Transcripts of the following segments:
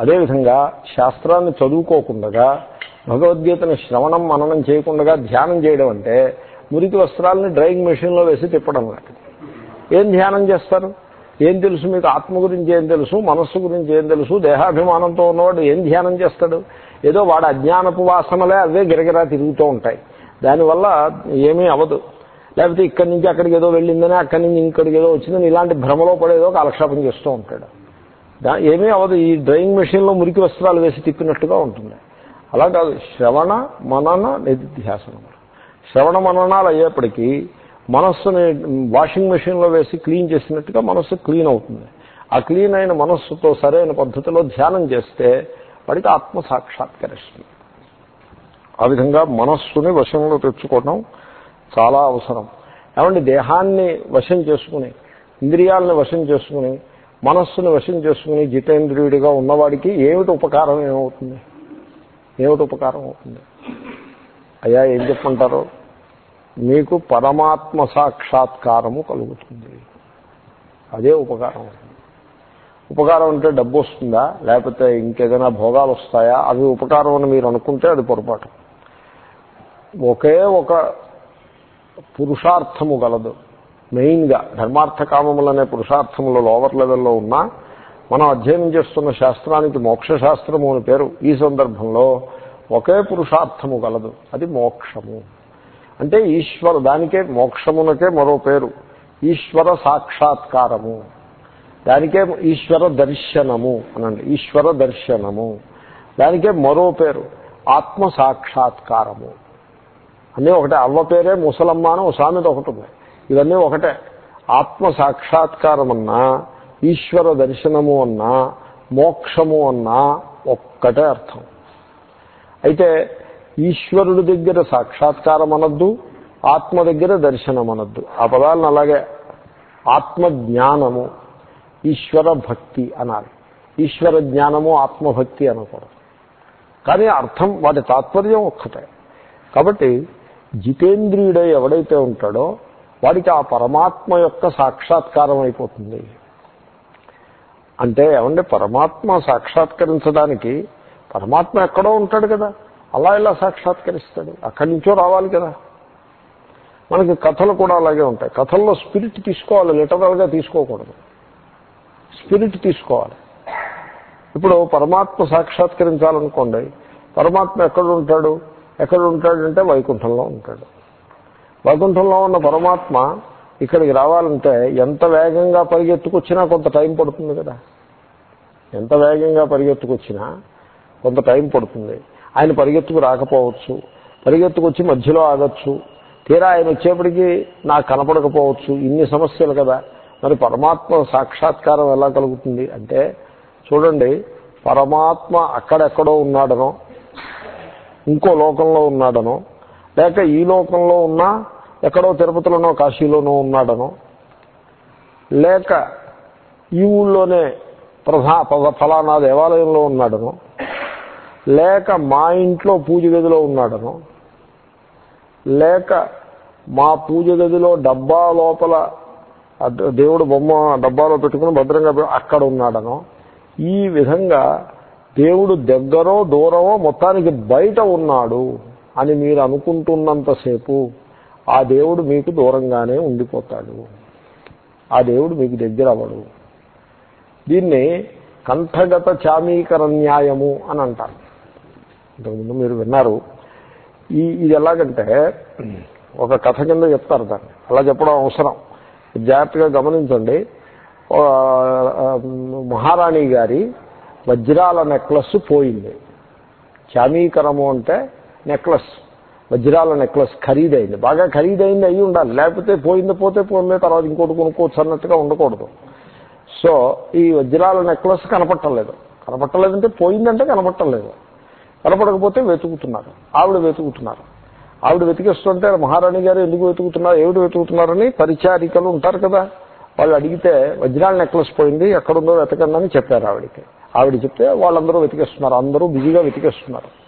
అదేవిధంగా శాస్త్రాన్ని చదువుకోకుండా భగవద్గీతను శ్రవణం మననం చేయకుండా ధ్యానం చేయడం అంటే మురికి వస్త్రాలని డ్రైయింగ్ మెషిన్లో వేసి తిప్పడం లాంటిది. ఏం ధ్యానం చేస్తారు? ఏం తెలుసు మీకు ఆత్మ గురించి ఏం తెలుసు? మనస్సు గురించి ఏం తెలుసు? దేహాభిమానంతో ఉన్నవాడు ఏం ధ్యానం చేస్తాడు? ఏదో వాడు అజ్ఞానపు వాసనలే అవే గిరగిరా తిరుగుతూ ఉంటాయి. దానివల్ల ఏమీ అవ్వదు. లేకపోతే ఇక్కడి నుంచి అక్కడికి ఏదో వెళ్ళిందని అక్కడి నుంచి ఇక్కడికి ఏదో వచ్చిందని ఇలాంటి భ్రమలో పడేదో కాలక్షేపం చేస్తూ ఉంటాడు. ఏమీ అవ్వదు. ఈ డ్రయింగ్ మెషిన్లో మురికి వస్త్రాలు వేసి తిప్పినట్టుగా ఉంటుంది. అలా కాదు. శ్రవణ మనన నిధిధ్యాసనం శ్రవణ మననాలు అయ్యేప్పటికీ మనస్సుని వాషింగ్ మెషిన్లో వేసి క్లీన్ చేసినట్టుగా మనస్సు క్లీన్ అవుతుంది. ఆ క్లీన్ అయిన మనస్సుతో సరైన పద్ధతిలో ధ్యానం చేస్తే వాడికి ఆత్మ సాక్షాత్కరిస్తుంది ఆ విధంగా మనస్సుని వశంలో తెచ్చుకోవడం చాలా అవసరం. ఏమంటే దేహాన్ని వశం చేసుకుని ఇంద్రియాలని వశం చేసుకుని మనస్సును వశం చేసుకుని జితేంద్రియుడిగా ఉన్నవాడికి ఏమిటి ఉపకారం ఏమవుతుంది? ఏమిటి ఉపకారం అవుతుంది? అయ్యా ఏం చెప్పంటారు మీకు పరమాత్మ సాక్షాత్కారము కలుగుతుంది. అదే ఉపకారం. ఉపకారం అంటే డబ్బు వస్తుందా? లేకపోతే ఇంకేదైనా భోగాలు వస్తాయా? అవి ఉపకారం అని మీరు అనుకుంటే అది పొరపాటు. ఒకే ఒక పురుషార్థము గలదు. మెయిన్గా ధర్మార్థ కామములనే పురుషార్థములు లోవర్ లెవెల్లో ఉన్నా మనం అధ్యయనం చేస్తున్న శాస్త్రానికి మోక్ష శాస్త్రము అని పేరు. ఈ సందర్భంలో ఒకే పురుషార్థము కలదు అది మోక్షము. అంటే ఈశ్వర దానికే మోక్షమునకే మరో పేరు. ఈశ్వర సాక్షాత్కారము. దానికే ఈశ్వర దర్శనము అనండి. ఈశ్వర దర్శనము. దానికే మరో పేరు. ఆత్మ సాక్షాత్కారము. అన్నీ ఒకటే. అవ్వ పేరే ముసలమ్మ అని ఒక సామెత ఒకటి ఉంది. ఇవన్నీ ఒకటే. ఆత్మ సాక్షాత్కారం అన్నా ఈశ్వర దర్శనము అన్నా మోక్షము అన్నా ఒక్కటే అర్థం. అయితే ఈశ్వరుడి దగ్గర సాక్షాత్కారం అనద్దు ఆత్మ దగ్గర దర్శనం అనద్దు ఆ పదాలను అలాగే ఆత్మ జ్ఞానము ఈశ్వర భక్తి అనాలి. ఈశ్వర జ్ఞానము ఆత్మభక్తి అనకూడదు. కానీ అర్థం వాటి తాత్పర్యం ఒక్కటే. కాబట్టి జితేంద్రియుడై ఎవడైతే ఉంటాడో వాడికి ఆ పరమాత్మ యొక్క సాక్షాత్కారం అయిపోతుంది. అంటే ఏమంటే పరమాత్మ సాక్షాత్కరించడానికి పరమాత్మ ఎక్కడో ఉంటాడు కదా. అలా ఇలా సాక్షాత్కరిస్తాడు? అక్కడి నుంచో రావాలి కదా. మనకి కథలు కూడా అలాగే ఉంటాయి. కథల్లో స్పిరిట్ తీసుకోవాలి లిటరల్గా తీసుకోకూడదు. స్పిరిట్ తీసుకోవాలి. ఇప్పుడు పరమాత్మ సాక్షాత్కరించాలనుకోండి పరమాత్మ ఎక్కడ ఉంటాడు? ఎక్కడ ఉంటాడంటే వైకుంఠంలో ఉంటాడు. వైకుంఠంలో ఉన్న పరమాత్మ ఇక్కడికి రావాలంటే ఎంత వేగంగా పరిగెత్తుకొచ్చినా కొంత టైం పడుతుంది కదా. ఎంత వేగంగా పరిగెత్తుకొచ్చినా కొంత టైం పడుతుంది. ఆయన పరిగెత్తుకు రాకపోవచ్చు. పరిగెత్తుకొచ్చి మధ్యలో ఆగచ్చు. తీరా ఆయన వచ్చేప్పటికీ నాకు కనపడకపోవచ్చు. ఇన్ని సమస్యలు కదా. మరి పరమాత్మ సాక్షాత్కారం ఎలా కలుగుతుంది అంటే చూడండి పరమాత్మ అక్కడెక్కడో ఉన్నాడనో ఇంకో లోకంలో ఉన్నాడనో లేక ఈ లోకంలో ఉన్నా ఎక్కడో తిరుపతిలోనో కాశీలోనో ఉన్నాడనో లేక ఈ ఊళ్ళోనే ప్రధా ఫలానా దేవాలయంలో ఉన్నాడనో లేక మా ఇంట్లో పూజ గదిలో ఉన్నాడనో లేక మా పూజ గదిలో డబ్బా లోపల దేవుడు బొమ్మ డబ్బాలో పెట్టుకుని భద్రంగా అక్కడ ఉన్నాడనో ఈ విధంగా దేవుడు దగ్గరో దూరమో మొత్తానికి బయట ఉన్నాడు. అని మీరు అనుకుంటున్నంతసేపు ఆ దేవుడు మీకు దూరంగానే ఉండిపోతాడు. ఆ దేవుడు మీకు దగ్గర అవ్వడు దీన్ని కంఠగత చామీకర న్యాయము అని అంటారు. ఇంతకుముందు మీరు విన్నారు. ఈ ఇది ఎలాగంటే ఒక కథ కింద చెప్తారు దాన్ని. అలా చెప్పడం అవసరం. జాగ్రత్తగా గమనించండి. మహారాణి గారి వజ్రాల నెక్లెస్ పోయింది. చామీకరము అంటే నెక్లెస్ వజ్రాల నెక్లెస్ ఖరీదైంది. బాగా ఖరీదైంది అయి ఉండాలి. లేకపోతే పోయింది పోతే పోయింది తర్వాత ఇంకోటి కొనుక్కోవచ్చు అన్నట్టుగా ఉండకూడదు. సో ఈ వజ్రాల నెక్లెస్ కనపట్టలేదు. కనపట్టలేదంటే పోయిందంటే కనపట్టలేదు. కనపడకపోతే వెతుకుతున్నారు. ఆవిడ వెతుకుతున్నారు. ఆవిడ వెతికిస్తుంటే మహారాణి గారు ఎందుకు వెతుకుతున్నారు ఏమిటి వెతుకుతున్నారని పరిచారికలు ఉంటారు కదా. వాళ్ళు అడిగితే వజ్రాల నెక్లెస్ పోయింది ఎక్కడుందో వెతకండి అని చెప్పారు ఆవిడకి. ఆవిడ చెప్తే వాళ్ళందరూ వెతికేస్తున్నారు. అందరూ బిజీగా వెతికేస్తున్నారు.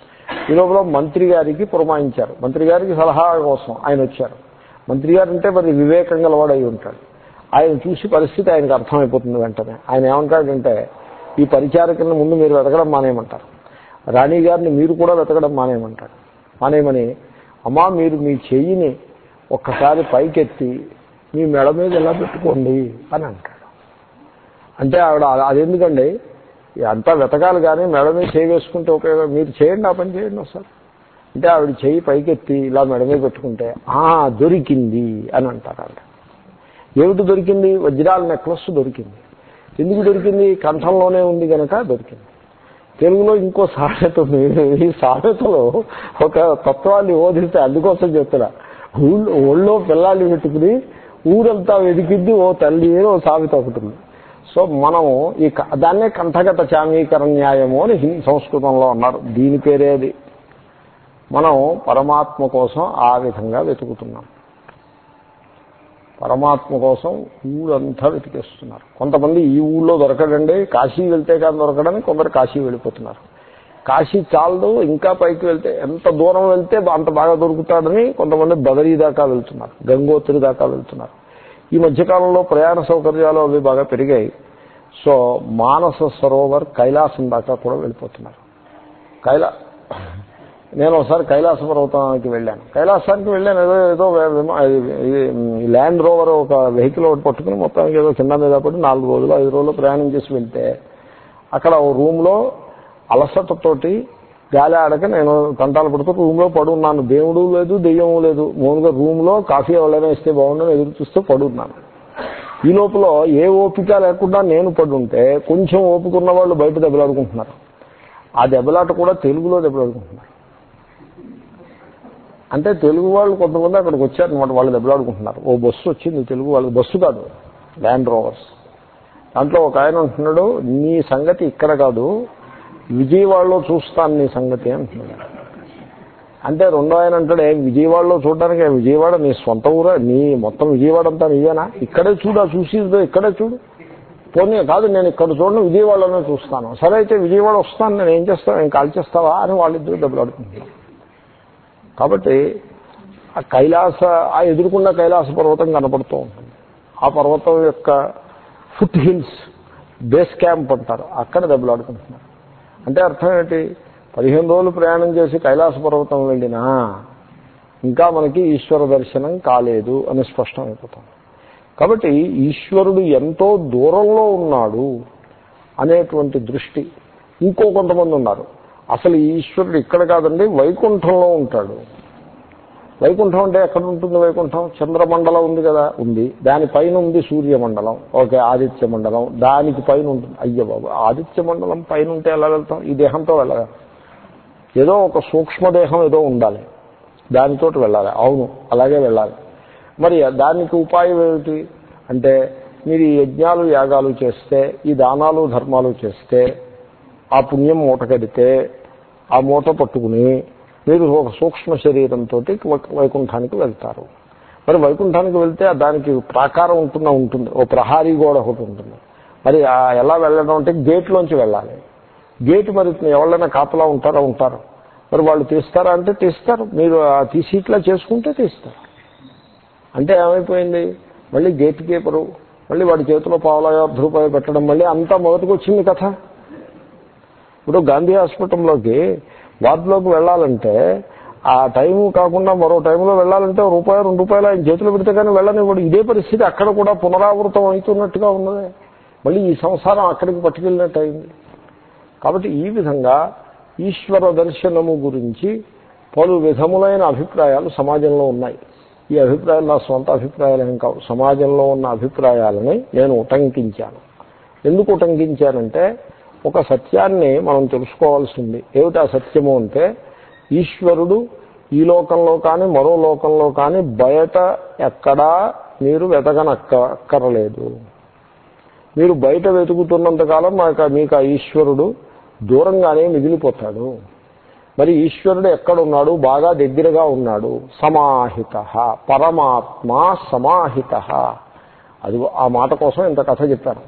ఈ లోపల మంత్రి గారికి పురమాయించారు. మంత్రి గారికి సలహా కోసం ఆయన వచ్చారు. మంత్రి గారు అంటే మరి వివేకం గలవాడు అయి ఉంటాడు. ఆయన చూసి పరిస్థితి ఆయనకు అర్థమైపోతుంది వెంటనే. ఆయన ఏమంటాడంటే ఈ పరిచారకుని ముందు మీరు వెతకడం మానేయమంటారు. రాణి గారిని మీరు కూడా వెతకడం మానేయమంటారు. మానేయమని అమ్మా మీరు మీ చెయ్యిని ఒక్కసారి పైకెత్తి మీ మెడ మీద ఎలా పెట్టుకోండి అని అంటాడు. అంటే ఆవిడ అదెందుకండి? అంతా వెతకాలి కానీ మెడ మీద చేయి వేసుకుంటే ఉపయోగం మీరు చేయండి ఆ పని చేయండి ఒకసారి. అంటే ఆవిడ చెయ్యి పైకెత్తి ఇలా మెడ మీద పెట్టుకుంటే ఆ దొరికింది అని అంటారు ఆవిడ. ఏమిటి దొరికింది? వజ్రాల నెక్లెస్ దొరికింది. ఎందుకు దొరికింది? కంఠంలోనే ఉంది కనుక దొరికింది. తెలుగులో ఇంకో సామెత ఈ సామెతలో ఒక తత్వాన్ని ఓదిస్తే అందుకోసం చెప్తున్నా. ఊళ్ళో ఒళ్ళో పిల్లాన్ని పెట్టుకుని ఊరంతా వెతికిద్ది ఓ తల్లి అని ఓ సామెత ఒకటి ఉంది. సో మనము ఈ క- దాన్నే కంఠగత చామీకరణ న్యాయము అని హిందీ సంస్కృతంలో అన్నారు. దీని పేరే అది. మనం పరమాత్మ కోసం ఆ విధంగా వెతుకుతున్నాం. పరమాత్మ కోసం ఊరంతా వెతికేస్తున్నారు. కొంతమంది ఈ ఊళ్ళో దొరకడండి కాశీ వెళ్తే కానీ దొరకడని కొందరు కాశీ వెళ్ళిపోతున్నారు. కాశీ చాలదు ఇంకా పైకి వెళ్తే ఎంత దూరం వెళ్తే అంత బాగా దొరుకుతాడని కొంతమంది బదరీ దాకా వెళ్తున్నారు గంగోత్రి దాకా వెళ్తున్నారు. ఈ మధ్యకాలంలో ప్రయాణ సౌకర్యాలు అవి బాగా పెరిగాయి. సో మానస సరోవర్ కైలాసం దాకా కూడా వెళ్ళిపోతున్నారు. కైలా నేను ఒకసారి కైలాస పర్వతానికి వెళ్ళాను. కైలాసానికి వెళ్ళాను ఏదో ఏదో ల్యాండ్ రోవర్ ఒక వెహికల్ ఒకటి పట్టుకుని మొత్తానికి ఏదో కింద మీద పడి నాలుగు రోజులు ఐదు రోజులు ప్రయాణం చేసి వెళ్తే అక్కడ ఓ రూమ్లో అలసటతోటి గాలి ఆడక నేను తంటాలు పడుతూ రూమ్లో పడున్నాను. దేవుడు లేదు దెయ్యం లేదు. మామూలుగా రూమ్లో కాఫీ ఎవరైనా ఇస్తే బాగుండని ఎదురు చూస్తూ పడున్నాను. ఈ లోపల ఏ ఓపిక లేకుండా నేను పడుంటే కొంచెం ఓపిక ఉన్న వాళ్ళు బయట దెబ్బలాడుకుంటున్నారు. ఆ దెబ్బలాట కూడా తెలుగులో దెబ్బలాడుకుంటున్నారు. అంటే తెలుగు వాళ్ళు కొంతమంది అక్కడికి వచ్చారనమాట వాళ్ళు దెబ్బలాడుకుంటున్నారు. ఓ బస్సు వచ్చింది తెలుగు వాళ్ళకి బస్సు కాదు ల్యాండ్ రోవర్స్ దాంట్లో ఒక ఆయన అంటున్నాడు నీ సంగతి ఇక్కడ కాదు విజయవాడలో చూస్తాను నీ సంగతి అంటున్నాడు. అంటే రెండో ఆయన అంటాడే విజయవాడలో చూడడానికి విజయవాడ నీ సొంత ఊరా? నీ మొత్తం విజయవాడ అంతా నీవేనా? ఇక్కడే చూడు ఆ చూసి ఇక్కడే చూడు. పోనీ కాదు నేను ఇక్కడ చూడను విజయవాడలోనే చూస్తాను. సరే అయితే విజయవాడ వస్తాను నేను ఏం చేస్తాను? నేను కాల్ చేస్తావా? అని వాళ్ళిద్దరూ దెబ్బలాడుకుంటున్నాను కాబట్టి ఆ కైలాస ఆ ఎదుర్కొన్న కైలాస పర్వతం కనపడుతూ ఉంటుంది. ఆ పర్వతం యొక్క ఫుట్ హిల్స్ బేస్ క్యాంప్ అంటారు. అక్కడ దెబ్బలాడుకుంటున్నారు. అంటే అర్థం ఏంటి? పదిహేను రోజులు ప్రయాణం చేసి కైలాస పర్వతం వెళ్ళినా ఇంకా మనకి ఈశ్వర దర్శనం కాలేదు అని స్పష్టం అయిపోతుంది కాబట్టి ఈశ్వరుడు ఎంతో దూరంలో ఉన్నాడు అనేటువంటి దృష్టి ఇంకో కొంతమంది ఉన్నారు. అసలు ఈశ్వరుడు ఇక్కడ కాదండి వైకుంఠంలో ఉంటాడు. వైకుంఠం అంటే ఎక్కడ ఉంటుంది వైకుంఠం? చంద్రమండలం ఉంది కదా? ఉంది. దానిపైన ఉంది సూర్యమండలం. ఓకే ఆదిత్య మండలం. దానికి పైన ఉంటుంది. అయ్య బాబు ఆదిత్య మండలం పైన ఉంటే ఎలా వెళ్తాం? ఈ దేహంతో వెళ్ళగా ఏదో ఒక సూక్ష్మదేహం ఏదో ఉండాలి. దానితో వెళ్ళాలి. అవును అలాగే వెళ్ళాలి. మరి దానికి ఉపాయం ఏమిటి? అంటే మీరు ఈ యజ్ఞాలు యాగాలు చేస్తే ఈ దానాలు ధర్మాలు చేస్తే ఆ పుణ్యం మూట కడితే ఆ మూట పట్టుకుని మీరు ఒక సూక్ష్మ శరీరంతో వైకుంఠానికి వెళ్తారు. మరి వైకుంఠానికి వెళ్తే దానికి ప్రాకారం ఉంటుందా ఉంటుంది. ఓ ప్రహారీ గోడ ఒకటి ఉంటుంది. మరి ఎలా వెళ్ళడం అంటే గేట్లోంచి వెళ్ళాలి. గేట్ మరి ఎవరైనా కాపలా ఉంటారా? ఉంటారు. మరి వాళ్ళు తీస్తారా అంటే తీస్తారు. మీరు తీసి ఇట్లా చేసుకుంటే తీస్తారు. అంటే ఏమైపోయింది? మళ్ళీ గేట్ కీపరు మళ్ళీ వాడి చేతిలో పావులాగా అర్ధ రూపాయలు పెట్టడం మళ్ళీ అంతా మొదటికి వచ్చింది కథ. ఇప్పుడు గాంధీ హాస్పిటల్లోకి వార్డులోకి వెళ్ళాలంటే ఆ టైము కాకుండా మరో టైంలో వెళ్ళాలంటే ఓ రూపాయి రెండు రూపాయలు ఆయన చేతిలో పెడితే కానీ వెళ్ళనివ్వడు. ఇదే పరిస్థితి అక్కడ కూడా పునరావృతం అవుతున్నట్టుగా ఉన్నదే. మళ్ళీ ఈ సంసారం అక్కడికి పట్టుకెళ్ళినట్టు అయింది కాబట్టి ఈ విధంగా ఈశ్వర దర్శనము గురించి పలు విధములైన అభిప్రాయాలు సమాజంలో ఉన్నాయి. ఈ అభిప్రాయాలు నా సొంత అభిప్రాయాలు ఏం కావు. సమాజంలో ఉన్న అభిప్రాయాలని నేను ఉటంకించాను. ఎందుకు ఉటంకించానంటే ఒక సత్యాన్ని మనం తెలుసుకోవాల్సి ఉంది ఆ సత్యము అంటే ఈశ్వరుడు ఈ లోకంలో కానీ మరో లోకంలో కానీ బయట ఎక్కడా మీరు వెతకనక్క అక్కరలేదు మీరు బయట వెతుకుతున్నంతకాలం మాకు మీకు ఆ ఈశ్వరుడు దూరంగానే మిగిలిపోతాడు. మరి ఈశ్వరుడు ఎక్కడున్నాడు? బాగా దగ్గరగా ఉన్నాడు. సమాహిత పరమాత్మ సమాహిత. అది ఆ మాట కోసం ఇంత కథ చెప్పాను.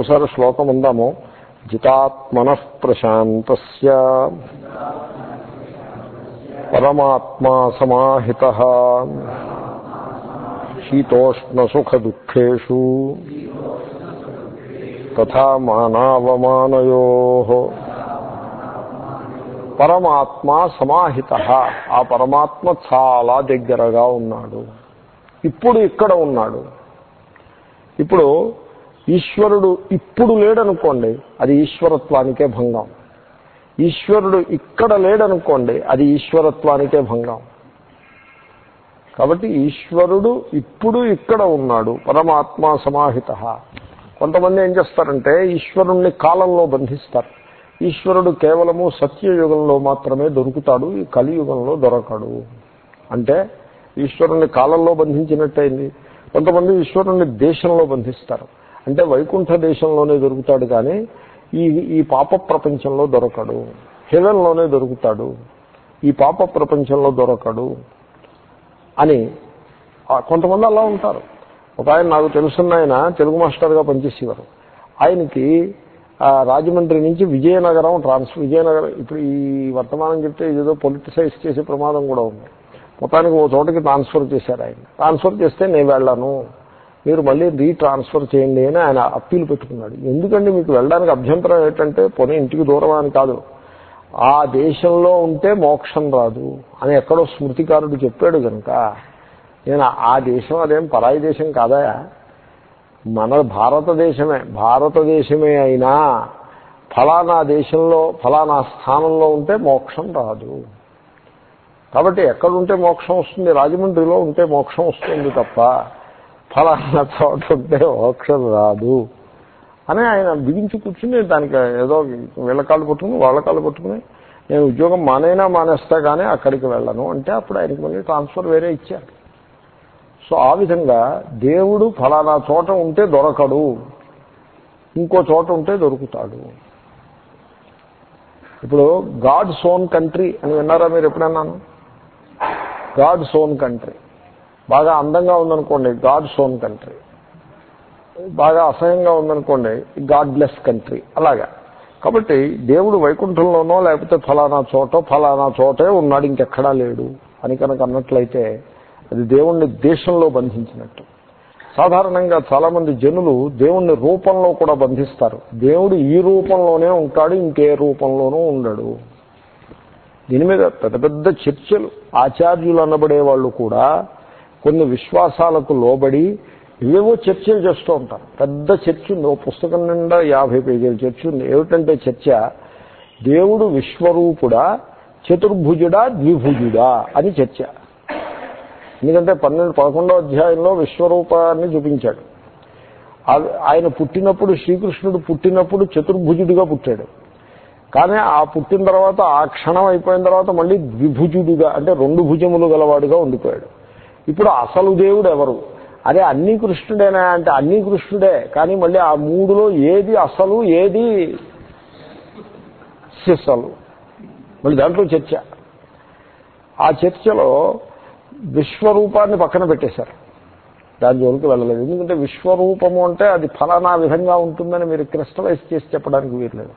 ఒకసారి శ్లోకం ఉందాము. జితాత్మన ప్రశాంత పరమాత్మా సమాహిత. శీతోష్ణ సుఖ తథా మానావమానయో. పరమాత్మ సమాహిత. ఆ పరమాత్మ చాలా దగ్గరగా ఉన్నాడు. ఇప్పుడు ఇక్కడ ఉన్నాడు. ఇప్పుడు ఈశ్వరుడు ఇప్పుడు లేడనుకోండి అది ఈశ్వరత్వానికే భంగం. ఈశ్వరుడు ఇక్కడ లేడనుకోండి అది ఈశ్వరత్వానికే భంగం. కాబట్టి ఈశ్వరుడు ఇప్పుడు ఇక్కడ ఉన్నాడు పరమాత్మ సమాహిత. కొంతమంది ఏం చేస్తారంటే ఈశ్వరుణ్ణి కాలంలో బంధిస్తారు. ఈశ్వరుడు కేవలము సత్యయుగంలో మాత్రమే దొరుకుతాడు ఈ కలియుగంలో దొరకడు. అంటే ఈశ్వరుణ్ణి కాలంలో బంధించినట్టయింది. కొంతమంది ఈశ్వరుణ్ణి దేశంలో బంధిస్తారు. అంటే వైకుంఠ దేశంలోనే దొరుకుతాడు కానీ ఈ ఈ పాప ప్రపంచంలో దొరకడు. హెవెన్లోనే దొరుకుతాడు. ఈ పాప ప్రపంచంలో దొరకడు అని కొంతమంది అలా ఉంటారు. ఒక ఆయన నాకు తెలుసున్న ఆయన తెలుగు మాస్టర్గా పనిచేసేవారు. ఆయనకి రాజమండ్రి నుంచి విజయనగరం ట్రాన్స్ఫర్ విజయనగరం ఇప్పుడు ఈ వర్తమానం చెప్తే ఏదో పొలిటిసైజ్ చేసే ప్రమాదం కూడా ఉంది. మొత్తానికి ఓ చోటకి ట్రాన్స్ఫర్ చేశారు ఆయన. ట్రాన్స్ఫర్ చేస్తే నేను వెళ్ళాను. మీరు మళ్ళీ రీట్రాన్స్ఫర్ చేయండి అని ఆయన అప్పీల్ పెట్టుకున్నాడు. ఎందుకంటే మీకు వెళ్ళడానికి అభ్యంతరం ఏంటంటే పోనీ ఇంటికి దూరం అని కాదు. ఆ దేశంలో ఉంటే మోక్షం రాదు అని ఎక్కడో స్మృతికారుడు చెప్పాడు కనుక నేను ఆ దేశం అదేం పరాయి దేశం కాదా? మన భారతదేశమే. భారతదేశమే అయినా ఫలానా దేశంలో ఫలానా స్థానంలో ఉంటే మోక్షం రాదు. కాబట్టి ఎక్కడుంటే మోక్షం వస్తుంది? రాజమండ్రిలో ఉంటే మోక్షం వస్తుంది తప్ప ఫలానా చోట ఉంటే మోక్షం రాదు. అని ఆయన బిగించి కూర్చుని దానికి ఏదో వీళ్ళ కాళ్ళు పట్టుకుని వాళ్ళ కాళ్ళు పట్టుకుని నేను ఉద్యోగం మానైనా మానేస్తా కానీ అక్కడికి వెళ్ళను అంటే అప్పుడు ఆయనకి మళ్ళీ ట్రాన్స్ఫర్ వేరే ఇచ్చారు. సో ఆ విధంగా దేవుడు ఫలానా చోట ఉంటే దొరకడు. ఇంకో చోట ఉంటే దొరుకుతాడు. ఇప్పుడు గాడ్ సోన్ కంట్రీ అని విన్నారా మీరు ఎప్పుడన్నాను? గాడ్ సోన్ కంట్రీ. బాగా అందంగా ఉందనుకోండి గాడ్ సోన్ కంట్రీ బాగా అసహ్యంగా ఉందనుకోండి గాడ్ బ్లెస్ కంట్రీ అలాగా. కాబట్టి దేవుడు వైకుంఠంలోనో లేకపోతే ఫలానా చోట ఫలానా చోటే ఉన్నాడు ఇంకెక్కడా లేడు అని కనుక అన్నట్లయితే అది దేవుణ్ణి దేశంలో బంధించినట్టు. సాధారణంగా చాలామంది జనులు దేవుణ్ణి రూపంలో కూడా బంధిస్తారు. దేవుడు ఈ రూపంలోనే ఉంటాడు ఇంకే రూపంలోనూ ఉండడు. దీని మీద పెద్ద పెద్ద చర్చలు ఆచార్యులు అనబడే వాళ్ళు కూడా కొన్ని విశ్వాసాలకు లోబడి ఏవో చర్చలు చేస్తూ ఉంటారు. పెద్ద చర్చ ఉంది. ఓ పుస్తకం నిండా యాభై పేజీల చర్చ ఉంది. ఏమిటంటే చర్చ? దేవుడు విశ్వరూపుడా చతుర్భుజుడా ద్విభుజుడా అని చర్చ. ఎందుకంటే పన్నెండు పదకొండో అధ్యాయంలో విశ్వరూపాన్ని చూపించాడు. ఆయన పుట్టినప్పుడు శ్రీకృష్ణుడు పుట్టినప్పుడు చతుర్భుజుడిగా పుట్టాడు. కానీ ఆ పుట్టిన తర్వాత ఆ క్షణం అయిపోయిన తర్వాత మళ్ళీ ద్విభుజుడిగా అంటే రెండు భుజములు గలవాడుగా ఉండిపోయాడు. ఇప్పుడు అసలు దేవుడు ఎవరు? అదే అన్ని కృష్ణుడేనా అంటే అన్ని కృష్ణుడే. కానీ మళ్ళీ ఆ మూడులో ఏది అసలు ఏది సిసలు? మళ్ళీ దాంట్లో చర్చ. ఆ చర్చలో విశ్వరూపాన్ని పక్కన పెట్టేశారు. దాని జోలికి వెళ్ళలేదు. ఎందుకంటే విశ్వరూపము అంటే అది ఫలానా విధంగా ఉంటుందని మీరు క్రిస్టలైజ్ చేసి చెప్పడానికి వీరలేదు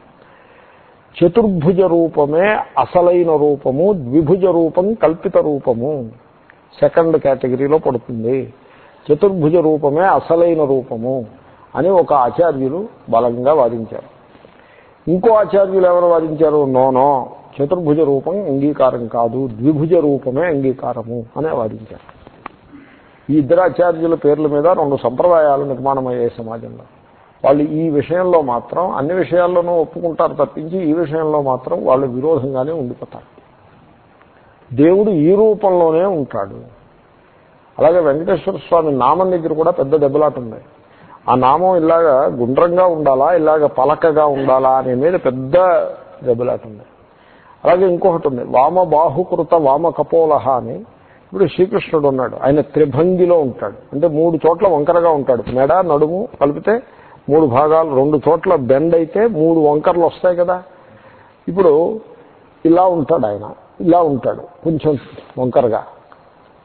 చతుర్భుజ రూపమే అసలైన రూపము ద్విభుజ రూపం కల్పిత రూపము. సెకండ్ కేటగిరీలో పడుతుంది. చతుర్భుజ రూపమే అసలైన రూపము అని ఒక ఆచార్యులు బలంగా వాదించారు. ఇంకో ఆచార్యులు ఎవరు వాదించారు? నోనో చతుర్భుజ రూపం అంగీకారం కాదు. ద్విభుజ రూపమే అంగీకారము అనే వాదించారు. ఈ ఇద్దరు ఆచార్యుల పేర్ల మీద రెండు సంప్రదాయాలు నిర్మాణమయ్యాయి సమాజంలో. వాళ్ళు ఈ విషయంలో మాత్రం అన్ని విషయాల్లోనూ ఒప్పుకుంటారు తప్పించి ఈ విషయంలో మాత్రం వాళ్ళు విరోధంగానే ఉండిపోతారు. దేవుడు ఈ రూపంలోనే ఉంటాడు. అలాగే వెంకటేశ్వర స్వామి నామం దగ్గర కూడా పెద్ద దెబ్బలాట ఉంది. ఆ నామం ఇలాగా గుండ్రంగా ఉండాలా ఇలాగ పలకగా ఉండాలా అనే మీద పెద్ద దెబ్బలాట ఉంది. అలాగే ఇంకొకటి ఉంది. వామ బాహుకృత వామ కపోలహ అని ఇప్పుడు శ్రీకృష్ణుడు ఉన్నాడు. ఆయన త్రిభంగిలో ఉంటాడు. అంటే మూడు చోట్ల వంకరగా ఉంటాడు. మెడ నడుము కలిపితే మూడు భాగాలు రెండు చోట్ల బెండ్ అయితే మూడు వంకరలు వస్తాయి కదా. ఇప్పుడు ఇలా ఉంటాడు ఆయన. ఇలా ఉంటాడు కొంచెం వంకరగా.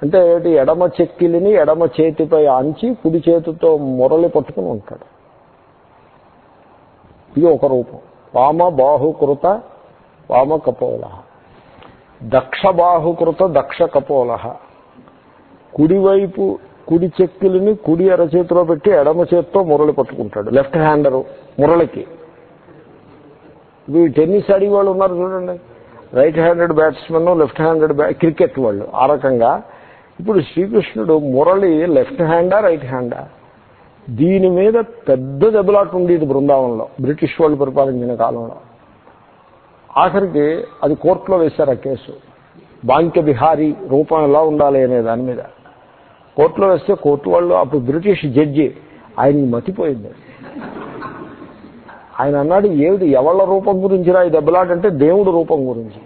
అంటే ఎడమ చెక్కిలిని ఎడమ చేతిపై ఆంచి కుడి చేతితో మురళి పట్టుకుని ఉంటాడు. ఇది ఒక రూపం. వామ బాహుకృత వామ కపోల దక్ష బాహుకృత దక్ష కపోల కుడివైపు కుడి చెక్కిలిని కుడి అరచేతిలో పెట్టి ఎడమ చేతితో మురళి పట్టుకుంటాడు. లెఫ్ట్ హ్యాండరు మురళికి. ఇప్పుడు టెన్నిస్ ఆడి వాళ్ళు ఉన్నారు చూడండి. Right handed batsmen left handed cricket వాళ్ళు. ఆ రకంగా ఇప్పుడు శ్రీకృష్ణుడు మురళి లెఫ్ట్ హ్యాండా రైట్ హ్యాండా? దీని మీద పెద్ద దెబ్బలాట ఉండేది బృందావనంలో బ్రిటిష్ వాళ్ళు పరిపాలించిన కాలంలో. ఆఖరికి అది కోర్టులో వేశారు ఆ కేసు. బాంక్య బిహారీ రూపం ఎలా ఉండాలి అనే దాని మీద. కోర్టులో వేస్తే కోర్టు వాళ్ళు అప్పుడు బ్రిటిష్ జడ్జి ఆయన్ని మతిపోయింది. ఆయన అన్నాడు ఏమిటి? ఎవళ్ళ రూపం గురించి రా? ఈ దెబ్బలాటంటే దేవుడు రూపం గురించి.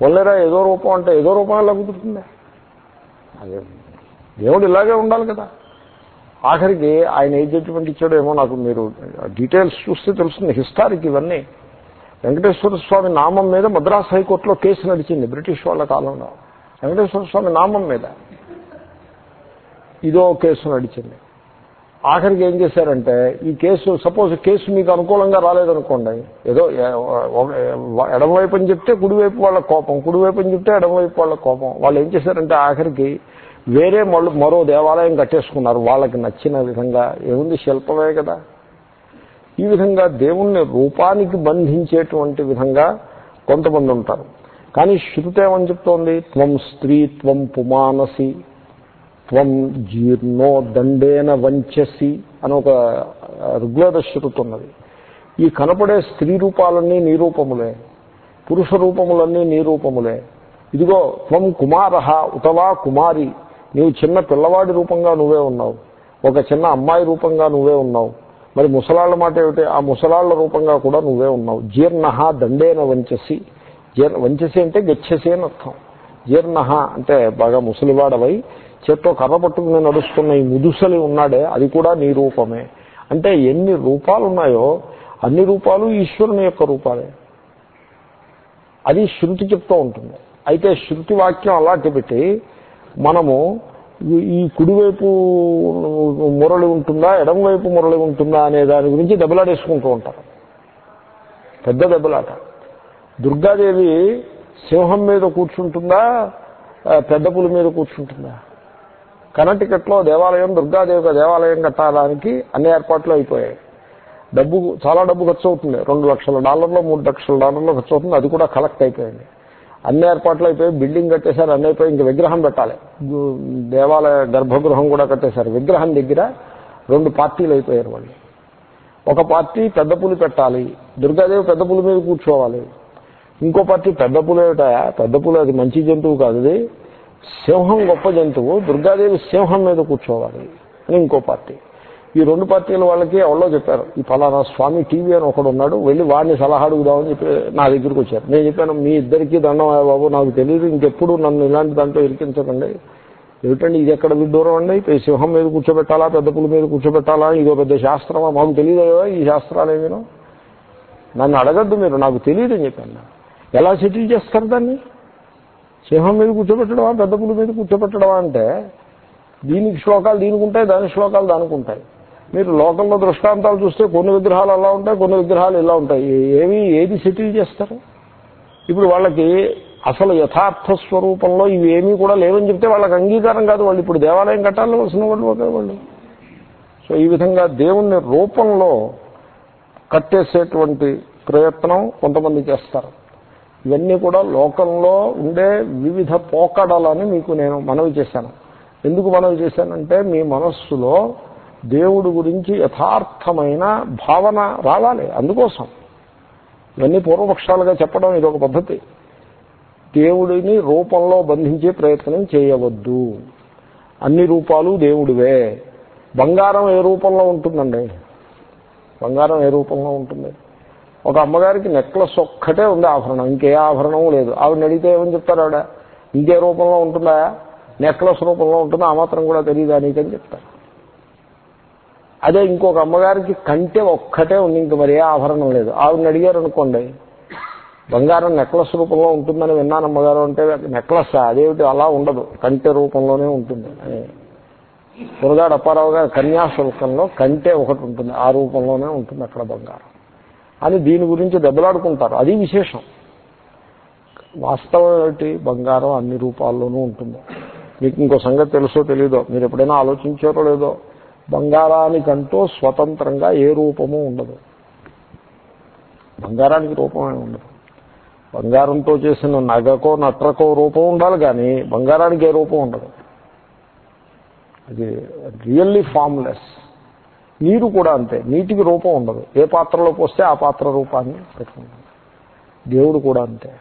పొల్లెరా ఏదో రూపం అంటే ఏదో రూపం ఎలా కుదురుతుంది? అదే దేవుడు ఇలాగే ఉండాలి కదా. ఆఖరికి ఆయన ఏ జడ్జిమెంట్ ఇచ్చాడో ఏమో నాకు మీరు డీటెయిల్స్ చూస్తే తెలుస్తుంది హిస్టారిక్ ఇవన్నీ. వెంకటేశ్వర స్వామి నామం మీద మద్రాస్ హైకోర్టులో కేసు నడిచింది బ్రిటిష్ వాళ్ళ కాలంలో. వెంకటేశ్వర స్వామి నామం మీద ఇదో కేసు నడిచింది. ఆఖరికి ఏం చేశారంటే ఈ కేసు సపోజ్ కేసు మీకు అనుకూలంగా రాలేదనుకోండి ఏదో ఎడమవైపు అని చెప్తే కుడివైపు వాళ్ళ కోపం కుడివైపు అని చెప్తే ఎడమవైపు వాళ్ళ కోపం. వాళ్ళు ఏం చేశారంటే ఆఖరికి వేరే మళ్ళీ మరో దేవాలయం కట్టేసుకున్నారు. వాళ్ళకి నచ్చిన విధంగా. ఏముంది శిల్పమే కదా. ఈ విధంగా దేవుణ్ణి రూపానికి బంధించేటువంటి విధంగా కొంతమంది ఉంటారు. కానీ శృతేమని చెప్తోంది? త్వం స్త్రీ త్వం పుమానసి. త్వం జీర్ణో దండేన వంచసి అని ఒక ఋగ్వేద శృతి ఉన్నది ఈ కనపడే స్త్రీ రూపాలన్నీ నీరూపములే పురుష రూపములన్నీ నీరూపములే ఇదిగో త్వం కుమార ఉతవా కుమారి. నీవు చిన్న పిల్లవాడి రూపంగా నువ్వే ఉన్నావు. ఒక చిన్న అమ్మాయి రూపంగా నువ్వే ఉన్నావు. మరి ముసలాళ్ళ మాట ఏమిటి? ఆ ముసలాళ్ళ రూపంగా కూడా నువ్వే ఉన్నావు. జీర్ణ దండేన వంచసి. జీర్ణ వంచసి అంటే గచ్చసి అని అర్థం. జీర్ణ అంటే బాగా ముసలివాడవై చేత్తో కర్ర పట్టుకుని నడుస్తున్న ఈ ముదుసలి ఉన్నాడే అది కూడా నీ రూపమే. అంటే ఎన్ని రూపాలు ఉన్నాయో అన్ని రూపాలు ఈశ్వరుని యొక్క రూపాలే. అది శృతి చెప్తూ ఉంటుంది. అయితే శృతి వాక్యం అలాంటి పెట్టి మనము ఈ కుడివైపు మురళి ఉంటుందా ఎడంవైపు మురళి ఉంటుందా అనే దాని గురించి దెబ్బలాడేసుకుంటూ ఉంటారు. పెద్ద దెబ్బలాట. దుర్గాదేవి సింహం మీద కూర్చుంటుందా పెద్ద పులి మీద కూర్చుంటుందా? కర్ణాటకలో దేవాలయం దుర్గాదేవి దేవాలయం కట్టడానికి అన్ని ఏర్పాట్లు అయిపోయాయి. డబ్బు చాలా డబ్బు ఖర్చు అవుతుంది రెండు లక్షల డాలర్లో మూడు లక్షల డాలర్లో ఖర్చు అవుతుంది అది కూడా కలెక్ట్ అయిపోయింది. అన్ని ఏర్పాట్లు అయిపోయి బిల్డింగ్ కట్టేశారు అన్ని అయిపోయి ఇంక విగ్రహం పెట్టాలి. దేవాలయ గర్భగృహం కూడా కట్టేశారు. విగ్రహం దగ్గర రెండు పార్టీలు అయిపోయారు వాళ్ళు ఒక పార్టీ పెద్ద పులి పెట్టాలి. దుర్గాదేవి పెద్ద పులి మీద కూర్చోవాలి. ఇంకో పార్టీ పెద్ద పులేట పెద్ద పులి అది మంచి జంతువు కాదు సింహం గొప్ప జంతువు దుర్గాదేవి సింహం మీద కూర్చోవాలి అని ఇంకో పార్టీ. ఈ రెండు పార్టీల వాళ్ళకి ఎవరో చెప్పారు ఈ ఫలానా స్వామి టీవీ అని ఒకడు ఉన్నాడు వెళ్ళి వాడిని సలహా అడుగుదామని చెప్పి నా దగ్గరికి వచ్చారు. నేను చెప్పాను మీ ఇద్దరికీ దండం బాబు నాకు తెలియదు ఇంకెప్పుడు నన్ను ఇలాంటి దాంట్లో ఇరికించకండి. ఏమిటండి ఇది ఎక్కడ విడ్డూరం అండి? సింహం మీద కూర్చోబెట్టాలా? పెద్ద పులి మీద కూర్చోబెట్టాలా? ఇదో పెద్ద శాస్త్రమా? మాకు తెలియదు ఈ శాస్త్రాలేమీనో నన్ను అడగద్దు మీరు నాకు తెలియదు అని చెప్పాను. ఎలా సెటిల్ చేస్తారు దాన్ని? సింహం మీద కూర్చోబెట్టడమా? పెద్ద పులి మీద కూర్చోబెట్టడమా అంటే దీనికి శ్లోకాలు దీనికి ఉంటాయి దాని శ్లోకాలు దానికి ఉంటాయి మీరు లోకంలో దృష్టాంతాలు చూస్తే కొన్ని విగ్రహాలు అలా ఉంటాయి కొన్ని విగ్రహాలు ఇలా ఉంటాయి. ఏవి ఏది సెటిల్ చేస్తారు? ఇప్పుడు వాళ్ళకి అసలు యథార్థ స్వరూపంలో ఇవి ఏమీ కూడా లేవని చెప్తే వాళ్ళకి అంగీకారం కాదు వాళ్ళు. ఇప్పుడు దేవాలయం కట్టాల్సిన వాళ్ళు ఒకే వాళ్ళు. సో ఈ విధంగా దేవుణ్ణి రూపంలో కట్టేసేటువంటి ప్రయత్నం కొంతమంది చేస్తారు. ఇవన్నీ కూడా లోకంలో ఉండే వివిధ పోకడలని మీకు నేను మనవి చేశాను. ఎందుకు మనవి చేశానంటే మీ మనస్సులో దేవుడి గురించి యథార్థమైన భావన రావాలి అందుకోసం. ఇవన్నీ పూర్వపక్షాలుగా చెప్పడం ఇదొక పద్ధతి. దేవుడిని రూపంలో బంధించే ప్రయత్నం చేయవద్దు. అన్ని రూపాలు దేవుడివే. బంగారం ఏ రూపంలో ఉంటుందండి? బంగారం ఏ రూపంలో ఉంటుంది? ఒక అమ్మగారికి నెక్లెస్ ఒక్కటే ఉంది ఆభరణం ఇంకే ఆభరణం లేదు. ఆవిడ అడిగితే ఏమని చెప్తారు ఆవిడ? ఇంకే రూపంలో ఉంటుందా? నెక్లెస్ రూపంలో ఉంటుందా? ఆ మాత్రం కూడా తెలియదా నీకని చెప్తారు. అదే ఇంకొక అమ్మగారికి కంటే ఒక్కటే ఉంది ఇంక మరి ఏ ఆభరణం లేదు. ఆవిడని అడిగారు అనుకోండి బంగారం నెక్లెస్ రూపంలో ఉంటుందని విన్నాను అమ్మగారు అంటే నెక్లెస్ అదేమిటి? అలా ఉండదు. కంటె రూపంలోనే ఉంటుంది. అని. సురగాడు అప్పారావు గారు కన్యాశుల్కంలో కంటే ఒకటి ఉంటుంది. ఆ రూపంలోనే ఉంటుంది అక్కడ బంగారం. అని దీని గురించి దెబ్బలాడుకుంటారు. అది విశేషం. వాస్తవం ఏమిటి బంగారం అన్ని రూపాల్లోనూ ఉంటుంది. మీకు ఇంకో సంగతి తెలుసో తెలీదో మీరు ఎప్పుడైనా ఆలోచించారో లేదో బంగారానికంటూ స్వతంత్రంగా ఏ రూపము ఉండదు. బంగారానికి రూపమే ఉండదు. బంగారంతో చేసిన నగకో నట్రకో రూపం ఉండాలి కానీ బంగారానికి ఏ రూపం ఉండదు. అది రియల్లీ ఫామ్లెస్ నీరు కూడా అంతే. నీటికి రూపం ఉండదు. ఏ పాత్రలో పోస్తే ఆ పాత్ర రూపాన్ని పెట్టుకుంటుంది దేవుడు కూడా అంతే.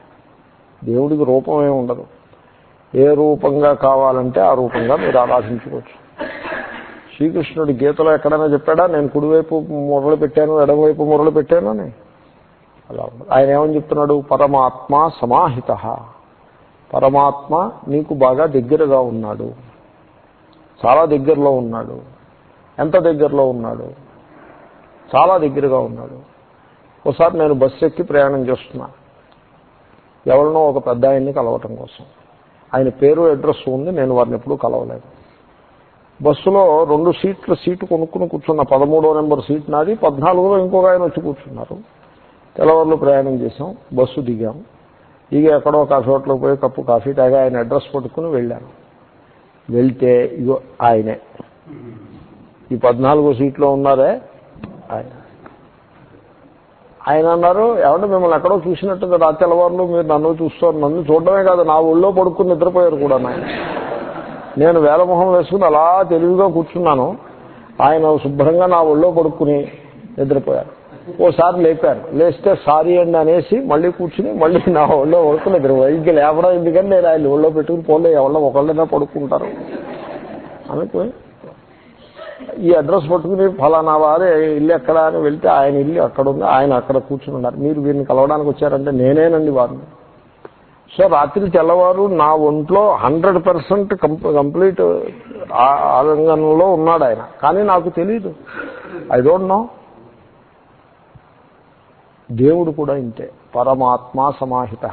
దేవుడికి రూపం ఏమి ఉండదు. ఏ రూపంగా కావాలంటే ఆ రూపంగా మీరు ఆరాధించుకోవచ్చు. శ్రీకృష్ణుడి గీతలో ఎక్కడైనా చెప్పాడా? నేను కుడివైపు మురలు పెట్టాను ఎడమవైపు మురలు పెట్టాను అని. అలా ఆయన ఏమని చెప్తున్నాడు? పరమాత్మ సమాహిత. పరమాత్మ నీకు బాగా దగ్గరగా ఉన్నాడు. చాలా దగ్గరలో ఉన్నాడు. ఎంత దగ్గరలో ఉన్నాడు? చాలా దగ్గరగా ఉన్నాడు. ఒకసారి నేను బస్సు ఎక్కి ప్రయాణం చేస్తున్నా. ఎవరినో ఒక పెద్ద ఆయన్ని కలవటం కోసం. ఆయన పేరు అడ్రస్ ఉంది నేను వారిని ఎప్పుడూ కలవలేదు. బస్సులో రెండు సీట్ల సీటు కొనుక్కుని కూర్చున్న పదమూడో నెంబర్ సీట్ నాది పద్నాలుగులో ఇంకొక ఆయన వచ్చి కూర్చున్నారు. తెల్లవారులు ప్రయాణం చేసాం బస్సు దిగాం. దిగి ఎక్కడో కాఫీ హోటల్కి పోయి కప్పు కాఫీ తాగా ఆయన అడ్రస్ పట్టుకుని వెళ్ళాను. వెళ్తే ఇగో ఆయనే. ఈ పద్నాలుగో సీట్లో ఉన్నారే? ఆయన. అన్నారు ఏమంటే మిమ్మల్ని ఎక్కడో చూసినట్టు రాత్రి తెల్లవారులు మీరు నన్ను చూస్తారు నన్ను చూడడమే కాదు నా ఒళ్ళో పడుకుని నిద్రపోయారు కూడా నాయన నేను వేలమొహం వేసుకుని అలా తెలివిగా కూర్చున్నాను. ఆయన శుభ్రంగా నా ఒళ్ళో పడుకుని నిద్రపోయారు. ఓసారి లేపారు. లేస్తే సారీ అండి అనేసి మళ్ళీ కూర్చుని మళ్ళీ నా ఒళ్ళో పడుకుని నిద్రపోయారు ఇంక లేపడం ఎందుకంటే నేను ఆయన ఒళ్ళో పెట్టుకుని పోలే ఎవరో ఒకళ్ళైనా పడుకుంటారు. అనుకుని ఈ అడ్రస్ పట్టుకుని ఫలానా వారే ఇల్లు ఎక్కడ అని వెళ్తే ఆయన ఇల్లు అక్కడ ఉంది ఆయన అక్కడ కూర్చుని ఉన్నారు మీరు వీరిని కలవడానికి వచ్చారంటే నేనేనండి వారిని. సో రాత్రి తెల్లవారు నా ఒంట్లో హండ్రెడ్ పర్సెంట్ కంప్లీట్ ఆలంగనంలో ఉన్నాడు ఆయన. కానీ నాకు తెలియదు ఐ డోంట్ నో. దేవుడు కూడా ఇంతే. పరమాత్మ సమాహిత.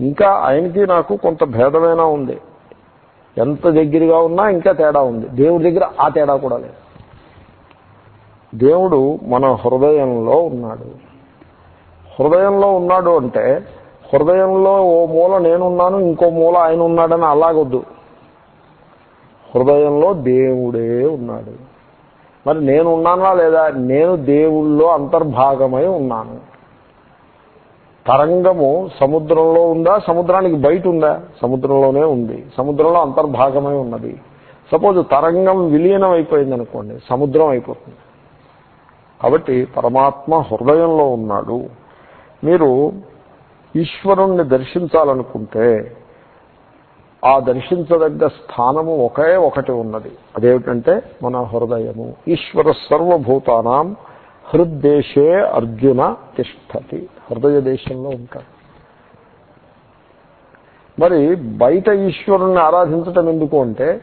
ఇంకా ఆయనకి నాకు కొంత భేదమైనా ఉంది. ఎంత దగ్గరగా ఉన్నా ఇంకా తేడా ఉంది. దేవుడి దగ్గర ఆ తేడా కూడా లేదు. దేవుడు మన హృదయంలో ఉన్నాడు. హృదయంలో ఉన్నాడు అంటే హృదయంలో ఓ మూల నేనున్నాను ఇంకో మూల ఆయన ఉన్నాడని అలాగొద్దు. హృదయంలో దేవుడే ఉన్నాడు. మరి నేను ఉన్నానా లేదా? నేను దేవుళ్ళో అంతర్భాగమై ఉన్నాను. తరంగము సముద్రంలో ఉందా? సముద్రానికి బయట ఉందా? సముద్రంలోనే ఉంది. సముద్రంలో అంతర్భాగమై ఉన్నది. సపోజ్ తరంగం విలీనం అయిపోయింది అనుకోండి సముద్రం అయిపోతుంది. కాబట్టి పరమాత్మ హృదయంలో ఉన్నాడు. మీరు ఈశ్వరుణ్ణి దర్శించాలనుకుంటే ఆ దర్శించదగ్గ స్థానము ఒకే ఒకటి ఉన్నది. అదేమిటంటే మన హృదయము. ఈశ్వర సర్వభూతానాం హృద్దేశే అర్జున తిష్టతి. హృదయ దేశంలో ఉంటాడు. మరి బయట ఈశ్వరుణ్ణి ఆరాధించటం ఎందుకు అంటే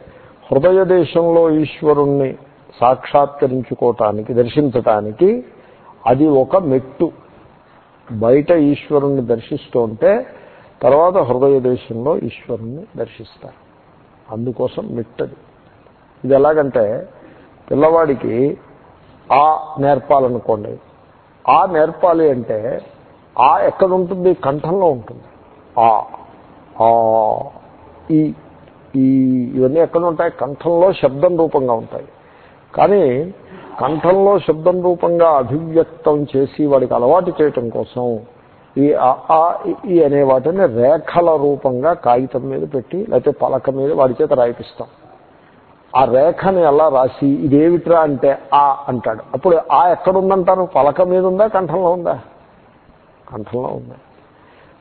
హృదయ దేశంలో ఈశ్వరుణ్ణి సాక్షాత్కరించుకోవటానికి దర్శించటానికి అది ఒక మెట్టు. బయట ఈశ్వరుణ్ణి దర్శిస్తూ ఉంటే తర్వాత హృదయ దేశంలో ఈశ్వరుణ్ణి దర్శిస్తారు. అందుకోసం మెట్టది. ఇది ఎలాగంటే పిల్లవాడికి ఆ నేర్పాలనుకోండి. ఆ నేర్పాలి అంటే ఆ ఎక్కడ ఉంటుంది కంఠంలో ఉంటుంది. ఆ ఆ ఈ ఈ ఇవన్నీ ఎక్కడ ఉంటాయి కంఠంలో శబ్దం రూపంగా ఉంటాయి. కానీ కంఠంలో శబ్దం రూపంగా అభివ్యక్తం చేసి వాడికి అలవాటు చేయటం కోసం ఈ ఆ ఈ అనే వాటిని రేఖల రూపంగా కాగితం మీద పెట్టి లేకపోతే పలక మీద వాడి చేత రాయిపిస్తాం. ఆ రేఖని ఎలా రాసి ఇదేమిట్రా అంటే ఆ అంటాడు. అప్పుడు ఆ ఎక్కడుందంటారు? పలక మీద ఉందా? కంఠంలో ఉందా? కంఠంలో ఉంది.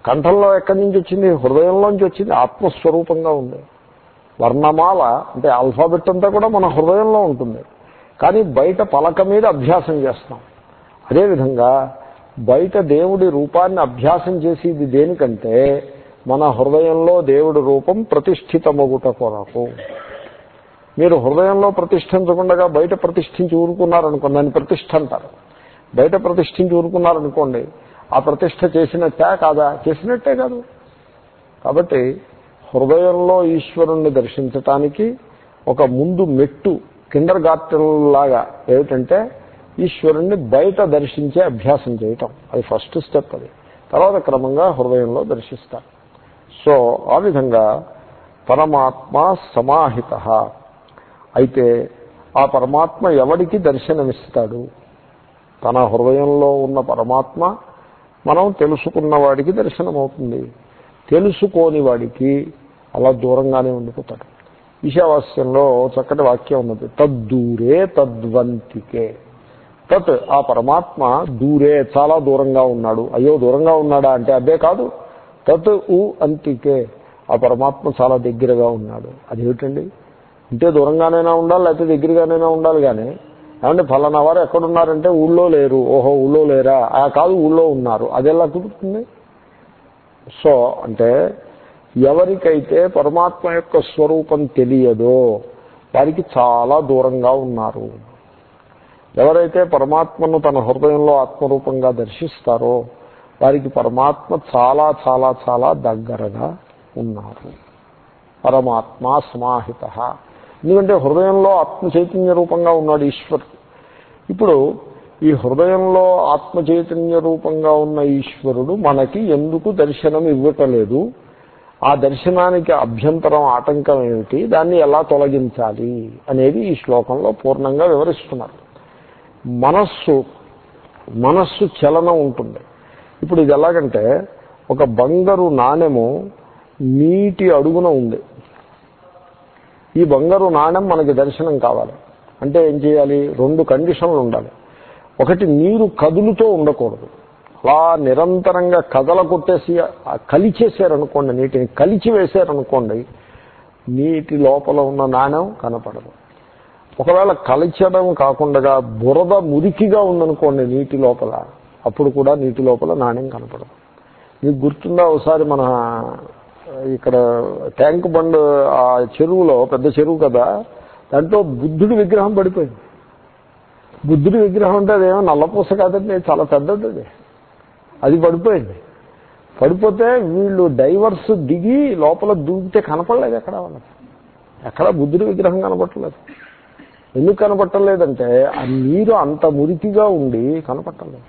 కంఠంలో ఎక్కడి నుంచి వచ్చింది? హృదయంలోంచి వచ్చింది. ఆత్మస్వరూపంగా ఉంది. వర్ణమాల అంటే ఆల్ఫాబెట్ అంతా కూడా మన హృదయంలో ఉంటుంది. కానీ బయట పలక మీద అభ్యాసం చేస్తాం. అదేవిధంగా బయట దేవుడి రూపాన్ని అభ్యాసం చేసేది దేనికంటే మన హృదయంలో దేవుడి రూపం ప్రతిష్ఠితమగుట కొరకు. మీరు హృదయంలో ప్రతిష్ఠించకుండా బయట ప్రతిష్ఠించి ఊరుకున్నారనుకోండి దాన్ని ప్రతిష్ఠ అంటారు. బయట ప్రతిష్ఠించి ఊరుకున్నారనుకోండి ఆ ప్రతిష్ఠ చేసినట్టే కాదా? చేసినట్టే కాదు. కాబట్టి హృదయంలో ఈశ్వరుణ్ణి దర్శించటానికి ఒక ముందు మెట్టు కిండర్ గార్టెన్ లాగా ఏమిటంటే ఈశ్వరుణ్ణి బయట దర్శించే అభ్యాసం చేయటం. అది ఫస్ట్ స్టెప్ అది. తర్వాత క్రమంగా హృదయంలో దర్శిస్తారు. సో ఆ విధంగా పరమాత్మ సమాహిత. అయితే ఆ పరమాత్మ ఎవడికి దర్శనమిస్తాడు? తన హృదయంలో ఉన్న పరమాత్మ మనం తెలుసుకున్న వాడికి దర్శనమవుతుంది. తెలుసుకోని వాడికి అలా దూరంగానే ఉండిపోతాడు. ఈశావాస్యంలో చక్కటి వాక్యం ఉన్నది. తద్దూరే తద్వంతికే. తత్ ఆ పరమాత్మ దూరే చాలా దూరంగా ఉన్నాడు. అయ్యో దూరంగా ఉన్నాడా అంటే అదే కాదు. తత్ ఉ అంతికే. ఆ పరమాత్మ చాలా దగ్గరగా ఉన్నాడు. అదేమిటండి? ఉంటే దూరంగానైనా ఉండాలి లేకపోతే దగ్గరగానైనా ఉండాలి కానీ ఏమంటే ఫలానా వారు ఎక్కడున్నారంటే ఊళ్ళో లేరు. ఓహో ఊళ్ళో లేరా? ఆ కాదు ఊళ్ళో ఉన్నారు. అది ఎలా కుదురుతుంది? సో అంటే ఎవరికైతే పరమాత్మ యొక్క స్వరూపం తెలియదో వారికి చాలా దూరంగా ఉన్నారు. ఎవరైతే పరమాత్మను తన హృదయంలో ఆత్మరూపంగా దర్శిస్తారో వారికి పరమాత్మ చాలా చాలా చాలా దగ్గరగా ఉన్నారు. పరమాత్మ సమాహిత. ఎందుకంటే హృదయంలో ఆత్మ చైతన్య రూపంగా ఉన్నాడు ఈశ్వరుడు ఇప్పుడు ఈ హృదయంలో ఆత్మ చైతన్య రూపంగా ఉన్న ఈశ్వరుడు మనకి ఎందుకు దర్శనం ఇవ్వటలేదు? ఆ దర్శనానికి అభ్యంతరం ఆటంకం ఏమిటి? దాన్ని ఎలా తొలగించాలి అనేది ఈ శ్లోకంలో పూర్ణంగా వివరిస్తున్నారు. మనస్సు మనస్సు చలనం ఉంటుంది. ఇప్పుడు ఇది ఎలాగంటే ఒక బంగారు నాణెము నీటి అడుగున ఉంది. ఈ బంగారు నాణెం మనకి దర్శనం కావాలి. అంటే ఏం చేయాలి? రెండు కండిషన్లు ఉండాలి. ఒకటి నీరు కదులుతో ఉండకూడదు. అలా నిరంతరంగా కదల కొట్టేసి కలిచేసారనుకోండి నీటిని కలిచి వేశారనుకోండి నీటి లోపల ఉన్న నాణ్యం కనపడదు. ఒకవేళ కలిచడం కాకుండా బురద మురికిగా ఉందనుకోండి నీటి లోపల అప్పుడు కూడా నీటి లోపల నాణ్యం కనపడదు. మీకు గుర్తుందా ఒకసారి మన ఇక్కడ ట్యాంక్ బండ్ ఆ చెరువులో పెద్ద చెరువు కదా దాంట్లో బుద్ధుడి విగ్రహం పడిపోయింది. బుద్ధుడి విగ్రహం అంటే అదేమో నల్లపూస కాదండి చాలా పెద్దది. అది అది పడిపోయింది. పడిపోతే వీళ్ళు డైవర్స్ దిగి లోపల దూకితే కనపడలేదు ఎక్కడ వాళ్ళకి. ఎక్కడ బుద్ధుడి విగ్రహం కనపట్టలేదు ఎందుకు కనపట్టలేదంటే ఆ నీరు అంత మురికిగా ఉండి కనపట్టలేదు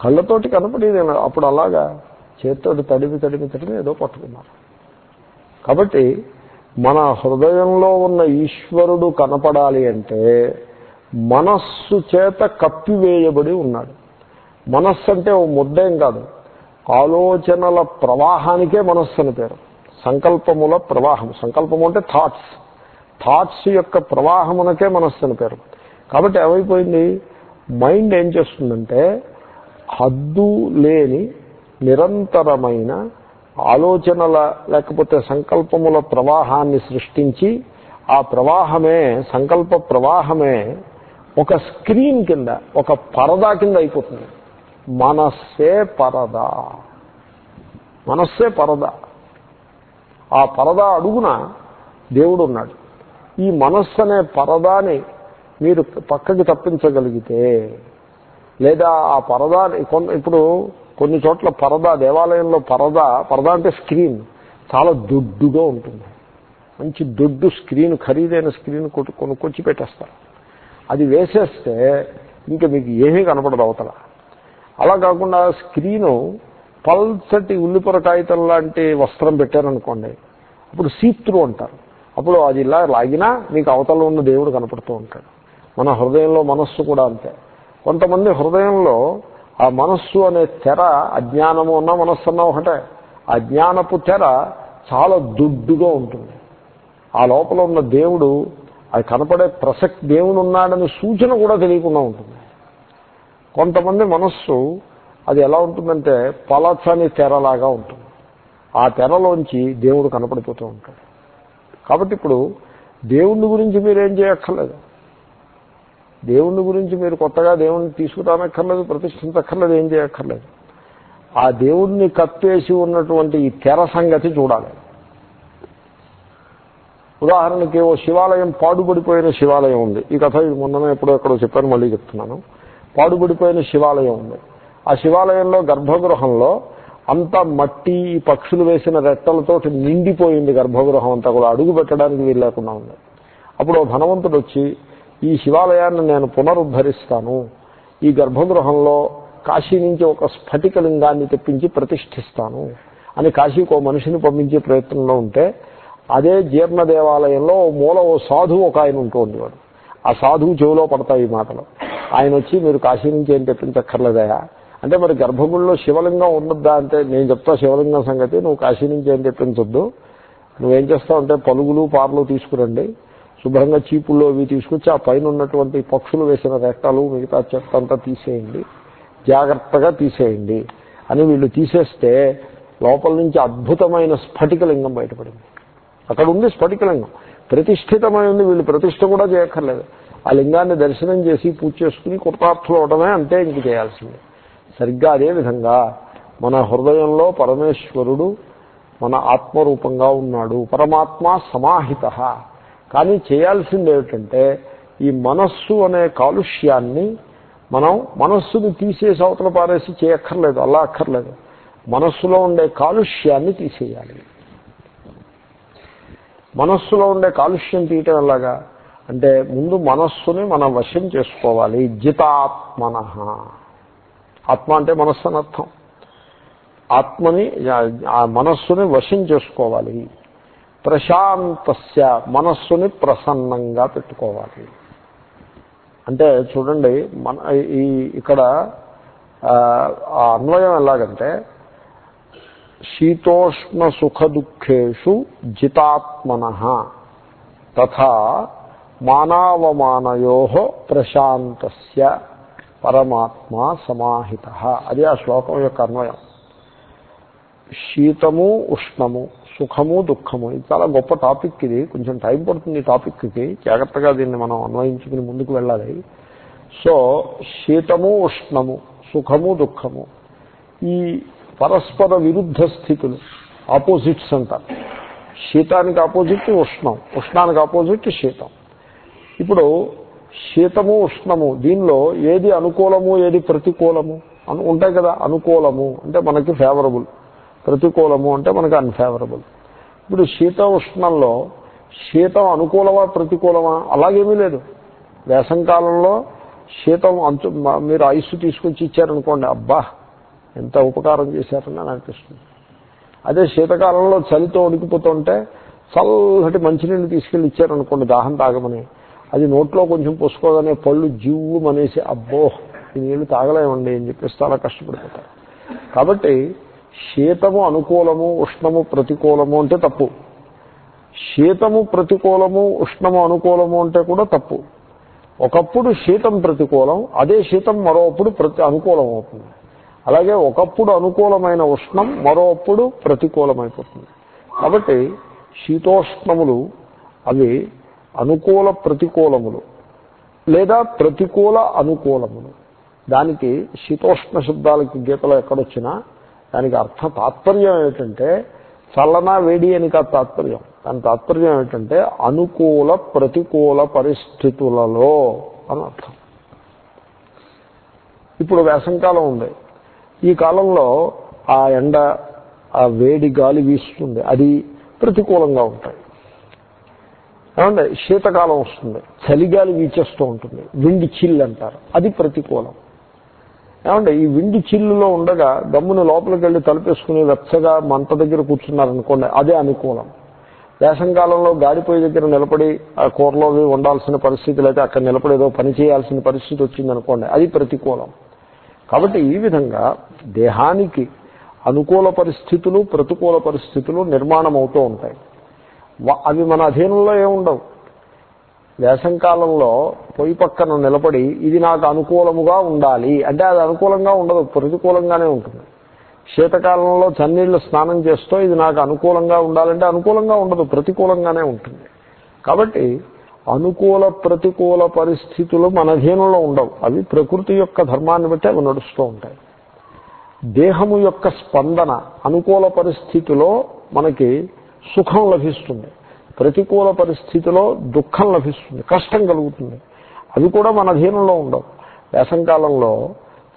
కళ్ళతోటి కనపడేది అప్పుడు అలాగా చేతితోటి తడిమి తడిమి తడిమి ఏదో పట్టుకున్నారు. కాబట్టి మన హృదయంలో ఉన్న ఈశ్వరుడు కనపడాలి అంటే మనస్సు చేత కప్పివేయబడి ఉన్నాడు. మనస్సు అంటే ఓ ముద్దేం కాదు. ఆలోచనల ప్రవాహానికే మనస్సు అని పేరు. సంకల్పముల ప్రవాహం. సంకల్పము అంటే థాట్స్ థాట్స్ యొక్క ప్రవాహమునకే మనస్సు అని పేరు. కాబట్టి ఏమైపోయింది? మైండ్ ఏం చేస్తుందంటే హద్దు లేని నిరంతరమైన ఆలోచనల లేకపోతే సంకల్పముల ప్రవాహాన్ని సృష్టించి ఆ ప్రవాహమే సంకల్ప ప్రవాహమే ఒక స్క్రీన్ కింద ఒక పరదా కింద అయిపోతుంది. మనస్సే పరదా. మనస్సే పరదా. ఆ పరదా అడుగున దేవుడు ఉన్నాడు. ఈ మనస్సు అనే పరదాని మీరు పక్కకి తప్పించగలిగితే లేదా ఆ పరదాని ఇప్పుడు కొన్ని చోట్ల పరదా దేవాలయంలో పరదా పరదా అంటే స్క్రీన్. చాలా దొడ్డుగా ఉంటుంది. మంచి దొడ్డు స్క్రీన్ ఖరీదైన స్క్రీన్ కొట్టు కొనుక్కొచ్చి పెట్టేస్తారు. అది వేసేస్తే ఇంకా మీకు ఏమీ కనపడదు అవతల. అలా కాకుండా స్క్రీను పల్చటి ఉల్లిపొర కాగితం లాంటి వస్త్రం పెట్టారనుకోండి అప్పుడు సీత్రు అంటారు. అప్పుడు అది ఇలా లాగినా మీకు అవతల ఉన్న దేవుడు కనపడుతూ ఉంటాడు. మన హృదయంలో మనస్సు కూడా అంతే. కొంతమంది హృదయంలో ఆ మనస్సు అనే తెర అజ్ఞానము ఉన్న మనస్సు అన్న ఒకటే అజ్ఞానపు తెర చాలా దుడ్డుగా ఉంటుంది. ఆ లోపల ఉన్న దేవుడు అది కనపడే ప్రసక్తి దేవుడు ఉన్నాడని సూచన కూడా తెలియకుండా ఉంటుంది. కొంతమంది మనస్సు అది ఎలా ఉంటుందంటే పలచని తెరలాగా ఉంటుంది. ఆ తెరలోంచి దేవుడు కనపడిపోతూ ఉంటాడు. కాబట్టి ఇప్పుడు దేవుణ్ణి గురించి మీరేం చేయక్కర్లేదు. దేవుణ్ణి గురించి మీరు కొత్తగా దేవుణ్ణి తీసుకురానక్కర్లేదు ప్రతిష్ఠించక్కర్లేదు ఏం చేయక్కర్లేదు. ఆ దేవుణ్ణి కప్పేసి ఉన్నటువంటి ఈ తెర సంగతి చూడాలి. ఉదాహరణకి ఓ శివాలయం పాడుబడిపోయిన శివాలయం ఉంది. ఈ కథ మొన్ననే ఎప్పుడో ఎక్కడో చెప్పాను మళ్ళీ చెప్తున్నాను. పాడుబడిపోయిన శివాలయం ఉంది. ఆ శివాలయంలో గర్భగృహంలో అంతా మట్టి పక్షులు వేసిన రెట్టలతో నిండిపోయింది గర్భగృహం అంతా కూడా. అడుగు పెట్టడానికి వీలు లేకుండా ఉంది. అప్పుడు ధనవంతుడు వచ్చి ఈ శివాలయాన్ని నేను పునరుద్ధరిస్తాను. ఈ గర్భగృహంలో కాశీ నుంచి ఒక స్ఫటికలింగాన్ని తెప్పించి ప్రతిష్ఠిస్తాను అని కాశీకి ఓ మనిషిని పంపించే ప్రయత్నంలో ఉంటే అదే జీర్ణ దేవాలయంలో మూల ఓ సాధువు ఒక ఆయన ఉంటూ ఉండేవాడు. ఆ సాధువు చెవిలో పడతాయి ఈ మాటలు. ఆయన వచ్చి మీరు కాశీ నుంచి ఏం తెప్పించక్కర్లేదయా? అంటే మరి గర్భగుడిలో శివలింగం ఉండద్దా అంటే నేను చెప్తా శివలింగం సంగతి నువ్వు కాశీ నుంచి ఏం తెప్పించొద్దు. నువ్వేం చేస్తావు అంటే పలుగులు పార్లు తీసుకురండి. శుభ్రంగా చీపుల్లో అవి తీసుకొచ్చి ఆ పైన ఉన్నటువంటి పక్షులు వేసిన రెక్కలు మిగతా చెత్త అంతా తీసేయండి. జాగ్రత్తగా తీసేయండి అని వీళ్ళు తీసేస్తే లోపల నుంచి అద్భుతమైన స్ఫటికలింగం బయటపడింది. అక్కడ ఉంది స్ఫటికలింగం ప్రతిష్ఠితమై ఉంది వీళ్ళు ప్రతిష్ఠ కూడా చేయక్కర్లేదు. ఆ లింగాన్ని దర్శనం చేసి పూజ చేసుకుని కృతార్థులు అవడమే అంతే ఇంక చేయాల్సింది. సరిగ్గా అదే విధంగా మన హృదయంలో పరమేశ్వరుడు మన ఆత్మరూపంగా ఉన్నాడు. పరమాత్మ సమాహిత. కానీ చేయాల్సింది ఏమిటంటే ఈ మనస్సు అనే కాలుష్యాన్ని మనం మనస్సుని తీసేసి అవతల పారేసి చేయక్కర్లేదు అలా అక్కర్లేదు. మనస్సులో ఉండే కాలుష్యాన్ని తీసేయాలి. మనస్సులో ఉండే కాలుష్యం తీయటం ఎలాగా? అంటే ముందు మనస్సుని మనం వశం చేసుకోవాలి. జితాత్మన. ఆత్మ అంటే మనస్సు అని అర్థం. ఆత్మని ఆ మనస్సుని వశం చేసుకోవాలి. ప్రశాంతస్య మనస్సుని ప్రసన్నంగా పెట్టుకోవాలి. అంటే చూడండి మన ఈ ఇక్కడ ఆ అన్వయం ఎలాగంటే శీతోష్ణ సుఖ దుఃఖేషు జితాత్మన తథా మానవమానయో ప్రశాంతస్య పరమాత్మ సమాహిత. అది ఆ శ్లోకం యొక్క అన్వయం. శీతము ఉష్ణము సుఖము దుఃఖము. ఇది చాలా గొప్ప టాపిక్ ఇది. కొంచెం టైం పడుతుంది టాపిక్కి జాగ్రత్తగా దీన్ని మనం అన్వయించుకుని ముందుకు వెళ్ళాలి. సో శీతము ఉష్ణము సుఖము దుఃఖము ఈ పరస్పర విరుద్ధ స్థితులు ఆపోజిట్స్ అంటారు. శీతానికి ఆపోజిట్ ఉష్ణం. ఉష్ణానికి ఆపోజిట్ శీతం. ఇప్పుడు శీతము ఉష్ణము దీనిలో ఏది అనుకూలము ఏది ప్రతికూలము? అను ఉంటాయి కదా అనుకూలము. అంటే మనకి ఫేవరబుల్ ప్రతికూలము అంటే మనకు అన్ఫేవరబుల్ ఇప్పుడు శీత ఉష్ణంలో శీతం అనుకూలమా ప్రతికూలమా? అలాగేమీ లేదు. వేసంకాలంలో శీతం అంచు మీరు ఐస్ తీసుకొచ్చి ఇచ్చారనుకోండి అబ్బా ఎంత ఉపకారం చేశారని అని అనిపిస్తుంది. అదే శీతకాలంలో చలితో ఉడికిపోతుంటే చల్లటి మంచినీళ్ళు తీసుకెళ్ళి ఇచ్చారనుకోండి దాహం తాగమని. అది నోట్లో కొంచెం పోసుకోగానే పళ్ళు జివ్వు అనేసి అబ్బో ఈ నీళ్ళు తాగలేమండి అని చెప్పేసి చాలా కష్టపడిపోతారు. కాబట్టి శీతము అనుకూలము ఉష్ణము ప్రతికూలము అంటే తప్పు. శీతము ప్రతికూలము ఉష్ణము అనుకూలము అంటే కూడా తప్పు. ఒకప్పుడు శీతం ప్రతికూలం అదే శీతం మరోప్పుడు ప్రతి అనుకూలం అవుతుంది అలాగే ఒకప్పుడు అనుకూలమైన ఉష్ణం మరోప్పుడు ప్రతికూలమైపోతుంది. కాబట్టి శీతోష్ణములు అవి అనుకూల ప్రతికూలములు లేదా ప్రతికూల అనుకూలములు. దానికి శీతోష్ణ శబ్దాలకి గీతలో ఎక్కడొచ్చినా దానికి అర్థ తాత్పర్యం ఏమిటంటే చల్లన వేడి అని కాదు తాత్పర్యం. దాని తాత్పర్యం ఏమిటంటే అనుకూల ప్రతికూల పరిస్థితులలో అని అర్థం. ఇప్పుడు వేసంకాలం ఉంది. ఈ కాలంలో ఆ ఎండ ఆ వేడి గాలి వీస్తుంది. అది ప్రతికూలంగా ఉంటాయి. ఏమంటే శీతకాలం వస్తుంది. చలిగాలి వీచేస్తూ ఉంటుంది. విండ్ చిల్ అంటారు. అది ప్రతికూలం. ఏమంటే ఈ విండి చిల్లులో ఉండగా గమ్మున లోపలికి వెళ్ళి తలుపేసుకుని వెచ్చగా మంట దగ్గర కూర్చున్నారనుకోండి అదే అనుకూలం. వేసంకాలంలో గాడిపోయి దగ్గర నిలబడి ఆ కూరలో ఉండాల్సిన పరిస్థితి లేకపోతే అక్కడ నిలబడి ఏదో పని చేయాల్సిన పరిస్థితి వచ్చిందనుకోండి అది ప్రతికూలం. కాబట్టి ఈ విధంగా దేహానికి అనుకూల పరిస్థితులు ప్రతికూల పరిస్థితులు నిర్మాణం అవుతూ ఉంటాయి అవి మన అధీనంలో ఏముండవు. వేసంకాలంలో పొయ్యి పక్కన నిలబడి ఇది నాకు అనుకూలముగా ఉండాలి. అంటే అది అనుకూలంగా ఉండదు ప్రతికూలంగానే ఉంటుంది. శీతకాలంలో చన్నీళ్ళు స్నానం చేస్తూ ఇది నాకు అనుకూలంగా ఉండాలంటే అనుకూలంగా ఉండదు ప్రతికూలంగానే ఉంటుంది. కాబట్టి అనుకూల ప్రతికూల పరిస్థితులు మన అధీనంలో ఉండవు. అవి ప్రకృతి యొక్క ధర్మాన్ని బట్టి అవి నడుస్తూ ఉంటాయి. దేహము యొక్క స్పందన అనుకూల పరిస్థితిలో మనకి సుఖం లభిస్తుంది. ప్రతికూల పరిస్థితిలో దుఃఖం లభిస్తుంది కష్టం కలుగుతుంది. అవి కూడా మన అధీనంలో ఉండవు. వేసంకాలంలో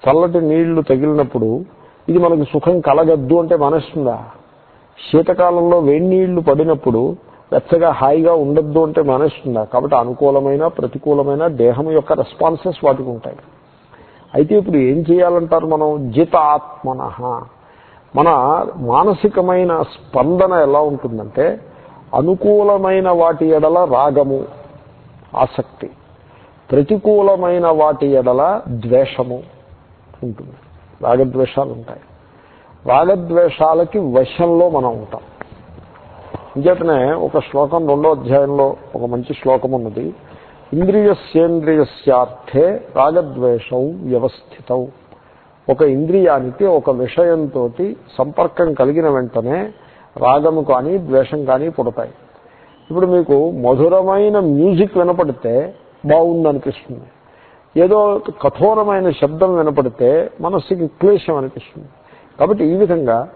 చల్లటి నీళ్ళు తగిలినప్పుడు ఇది మనకు సుఖం కలగద్దు అంటే మనస్తుందా? శీతకాలంలో వేడి నీళ్ళు పడినప్పుడు వెచ్చగా హాయిగా ఉండద్దు అంటే మానేస్తుందా? కాబట్టి అనుకూలమైన ప్రతికూలమైన దేహం యొక్క రెస్పాన్సెస్ వాటికి ఉంటాయి. అయితే ఇప్పుడు ఏం చేయాలంటారు మనం? జిత ఆత్మన మన మానసికమైన స్పందన ఎలా ఉంటుందంటే అనుకూలమైన వాటి ఎడల రాగము ఆసక్తి. ప్రతికూలమైన వాటి ఎడల ద్వేషము ఉంటుంది. రాగద్వేషాలు ఉంటాయి రాగద్వేషాలకి వశంలో మనం ఉంటాం. ఇంకేతనే ఒక శ్లోకం రెండో అధ్యాయంలో ఒక మంచి శ్లోకం ఉన్నది ఇంద్రియస్యేంద్రియస్యార్థే రాగద్వేషం వ్యవస్థితం. ఒక ఇంద్రియానికి ఒక విషయంతో సంపర్కం కలిగిన వెంటనే రాగము కానీ ద్వేషం కానీ పుడతాయి. ఇప్పుడు మీకు మధురమైన మ్యూజిక్ వినపడితే బాగుందనిపిస్తుంది. ఏదో కఠోరమైన శబ్దం వినపడితే మనస్సుకి క్లేశం అనిపిస్తుంది. కాబట్టి ఈ విధంగా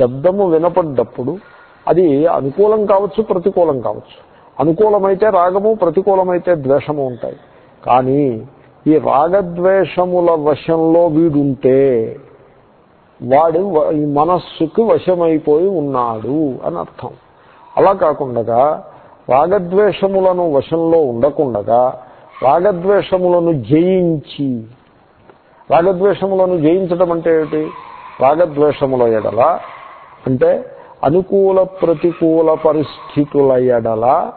శబ్దము వినపడ్డప్పుడు అది అనుకూలం కావచ్చు ప్రతికూలం కావచ్చు. అనుకూలమైతే రాగము ప్రతికూలమైతే ద్వేషము ఉంటాయి. కానీ ఈ రాగద్వేషముల వశంలో వీడుంటే వాడు వ- ఈ మనస్సుకు వశమైపోయి ఉన్నాడు అని అర్థం. అలా కాకుండా రాగద్వేషములను వశంలో ఉండకుండగా రాగద్వేషములను జయించి రాగద్వేషములను జయించడం అంటే ఏమిటి? రాగద్వేషముల ఎడల అంటే అనుకూల ప్రతికూల పరిస్థితుల ఎడల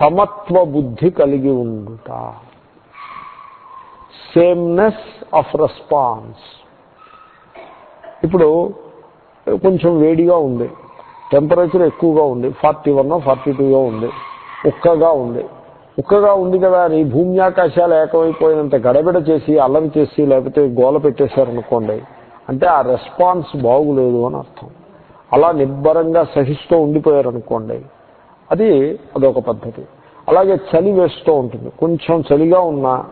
సమత్వ బుద్ధి కలిగి ఉండుట. సేమ్నెస్ ఆఫ్ రెస్పాన్స్ ఇప్పుడు కొంచెం వేడిగా ఉంది. టెంపరేచర్ ఎక్కువగా ఉంది. ఫార్టీ వన్ ఫార్టీ టూగా ఉంది. ఉక్కగా ఉంది. ఉక్కగా ఉంది కదా అని భూమి ఆకాశాలు ఏకమైపోయినంత గడబిడ చేసి అల్లరి చేసి లేకపోతే గోల పెట్టేశారనుకోండి అంటే ఆ రెస్పాన్స్ బాగులేదు అని అర్థం. అలా నిబ్బరంగా సహిస్తూ ఉండిపోయారనుకోండి అది అదొక పద్ధతి. అలాగే చలి వేస్తూ ఉంటుంది. కొంచెం చలిగా ఉన్నా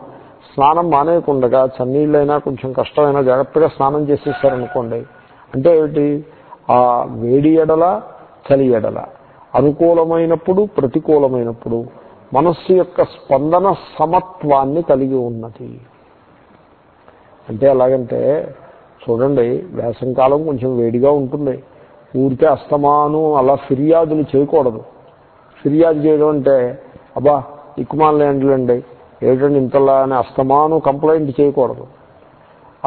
స్నానం మానేయకుండా చన్నీళ్ళైనా కొంచెం కష్టమైనా జాగ్రత్తగా స్నానం చేసేసారనుకోండి. అంటే ఏమిటి? ఆ వేడి ఎడల చలి ఎడల. అనుకూలమైనప్పుడు ప్రతికూలమైనప్పుడు మనస్సు యొక్క స్పందన సమత్వాన్ని కలిగి ఉన్నది. అంటే ఎలాగంటే చూడండి వేసంకాలం కొంచెం వేడిగా ఉంటుంది. ఊరికే అస్తమాను అలా ఫిర్యాదులు చేయకూడదు. ఫిర్యాదు చేయడం అంటే అబ్బా ఇక్కుమాలండి ఏమిటండి ఇంతలా అని అస్తమాను కంప్లైంట్ చేయకూడదు.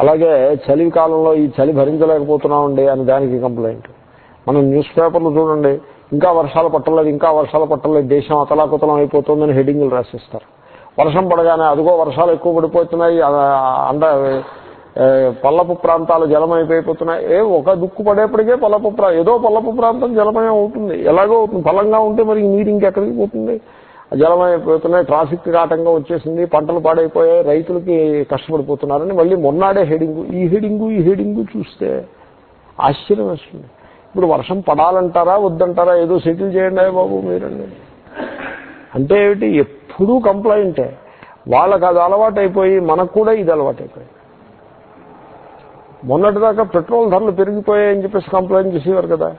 అలాగే చలి కాలంలో ఈ చలి భరించలేకపోతున్నామండి అని దానికి కంప్లైంట్. మనం న్యూస్ పేపర్లు చూడండి. ఇంకా వర్షాలు పట్టలేదు ఇంకా వర్షాలు పట్టలేదు. దేశం అతలాకుతలం అయిపోతుందని హెడ్డింగ్లు రాసిస్తారు. వర్షం పడగానే అదిగో వర్షాలు ఎక్కువ పడిపోతున్నాయి అండ పల్లపు ప్రాంతాలు జలమైపోయిపోతున్నాయి. ఏ ఒక దుక్కు పడేప్పటికే పల్లపు ప్రా ఏదో పల్లపు ప్రాంతం జలమయం అవుతుంది. ఎలాగో అవుతుంది. ఫలంగా ఉంటే మరి నీరు ఇంకెక్కడికి పోతుంది? జలమైపోతున్నాయి ట్రాఫిక్ ఆటంకం వచ్చేసింది పంటలు పాడైపోయాయి రైతులకి కష్టపడిపోతున్నారని మళ్ళీ మొన్నాడే హెడింగు. ఈ హెడింగు ఈ హెడింగు చూస్తే ఆశ్చర్యం వేస్తుంది. ఇప్పుడు వర్షం పడాలంటారా వద్దంటారా ఏదో సెటిల్ చేయండి బాబు మీరండి. అంటే ఏమిటి? ఎప్పుడూ కంప్లైంటే. వాళ్ళకి అది అలవాటైపోయి మనకు కూడా ఇది అలవాటైపోయింది. మొన్నటిదాకా పెట్రోల్ ధరలు పెరిగిపోయాయని చెప్పేసి కంప్లైంట్ చేసేవారు కదా.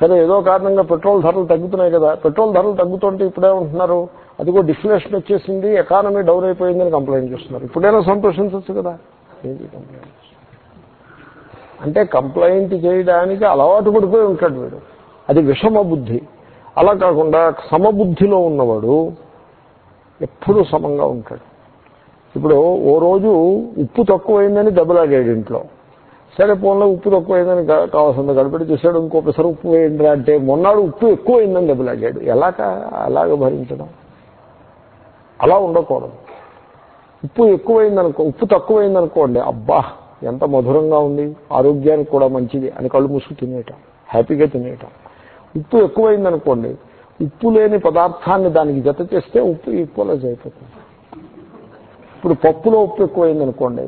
సరే ఏదో కారణంగా పెట్రోల్ ధరలు తగ్గుతున్నాయి కదా. పెట్రోల్ ధరలు తగ్గుతుంటే ఇప్పుడే ఉంటున్నారు. అదిగో డిఫ్లేషన్ వచ్చేసింది ఎకానమీ డౌన్ అయిపోయిందని కంప్లైంట్ చేస్తున్నారు. ఇప్పుడైనా సంతోషించవచ్చు కదా. అంటే కంప్లైంట్ చేయడానికి అలవాటు పడిపోయి ఉంటాడు వీడు. అది విషమ బుద్ధి. అలా కాకుండా సమబుద్ధిలో ఉన్నవాడు ఎప్పుడూ సమంగా ఉంటాడు. ఇప్పుడు ఓ రోజు ఉప్పు తక్కువైందని దెబ్బలాగాడు ఇంట్లో. సరే పోన్లో ఉప్పు తక్కువైందని కావాల్సింది గడపడి చూసాడు ఇంకొకసారి ఉప్పు వేయండి అంటే మొన్నాడు ఉప్పు ఎక్కువైందని దెబ్బలాడాడు ఎలాగ అలాగ భరించడం? అలా ఉండకూడదు. ఉప్పు ఎక్కువైందనుకో ఉప్పు తక్కువైందనుకోండి అబ్బా ఎంత మధురంగా ఉంది. ఆరోగ్యానికి కూడా మంచిది అని కళ్ళు మూసుకు తినేయటం. హ్యాపీగా తినేయటం. ఉప్పు ఎక్కువైందనుకోండి ఉప్పు లేని పదార్థాన్ని దానికి జత చేస్తే ఉప్పు ఈక్వలైజ్ అయిపోతుంది. ఇప్పుడు పప్పులో ఉప్పు ఎక్కువైందనుకోండి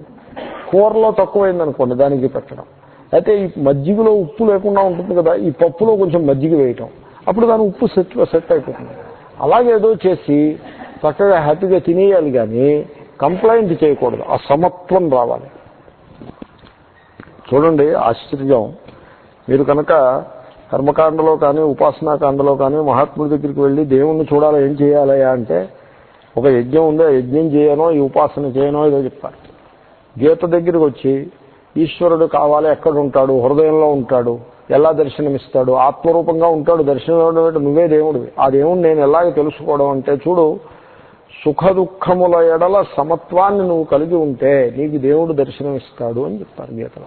కూరలో తక్కువైందనుకోండి దానికి పెట్టడం. అయితే ఈ మజ్జిగలో ఉప్పు లేకుండా ఉంటుంది కదా ఈ పప్పులో కొంచెం మజ్జిగ వేయటం. అప్పుడు దాని ఉప్పు సెట్ సెట్ అయిపోతుంది. అలాగేదో చేసి చక్కగా హ్యాపీగా తినేయాలి కానీ కంప్లైంట్ చేయకూడదు. ఆ సమత్వం రావాలి. చూడండి ఆశ్చర్యం. మీరు కనుక కర్మకాండలో కానీ ఉపాసనాకాండలో కానీ మహాత్ముడి దగ్గరికి వెళ్ళి దేవుణ్ణి చూడాలి ఏం చేయాలయా అంటే ఒక యజ్ఞం ఉంది ఆ యజ్ఞం చేయనో ఈ ఉపాసన చేయనో ఏదో చెప్తారు. గీత దగ్గరికి వచ్చి ఈశ్వరుడు కావాలి ఎక్కడ ఉంటాడు హృదయంలో ఉంటాడు. ఎలా దర్శనమిస్తాడు? ఆత్మరూపంగా ఉంటాడు. దర్శనం నువ్వే దేవుడివి. ఆ దేవుడు నేను ఎలాగ తెలుసుకోవడం అంటే చూడు సుఖ దుఃఖముల ఎడల సమత్వాన్ని నువ్వు కలిగి ఉంటే నీకు దేవుడు దర్శనం ఇస్తాడు అని చెప్తారు గీతలో.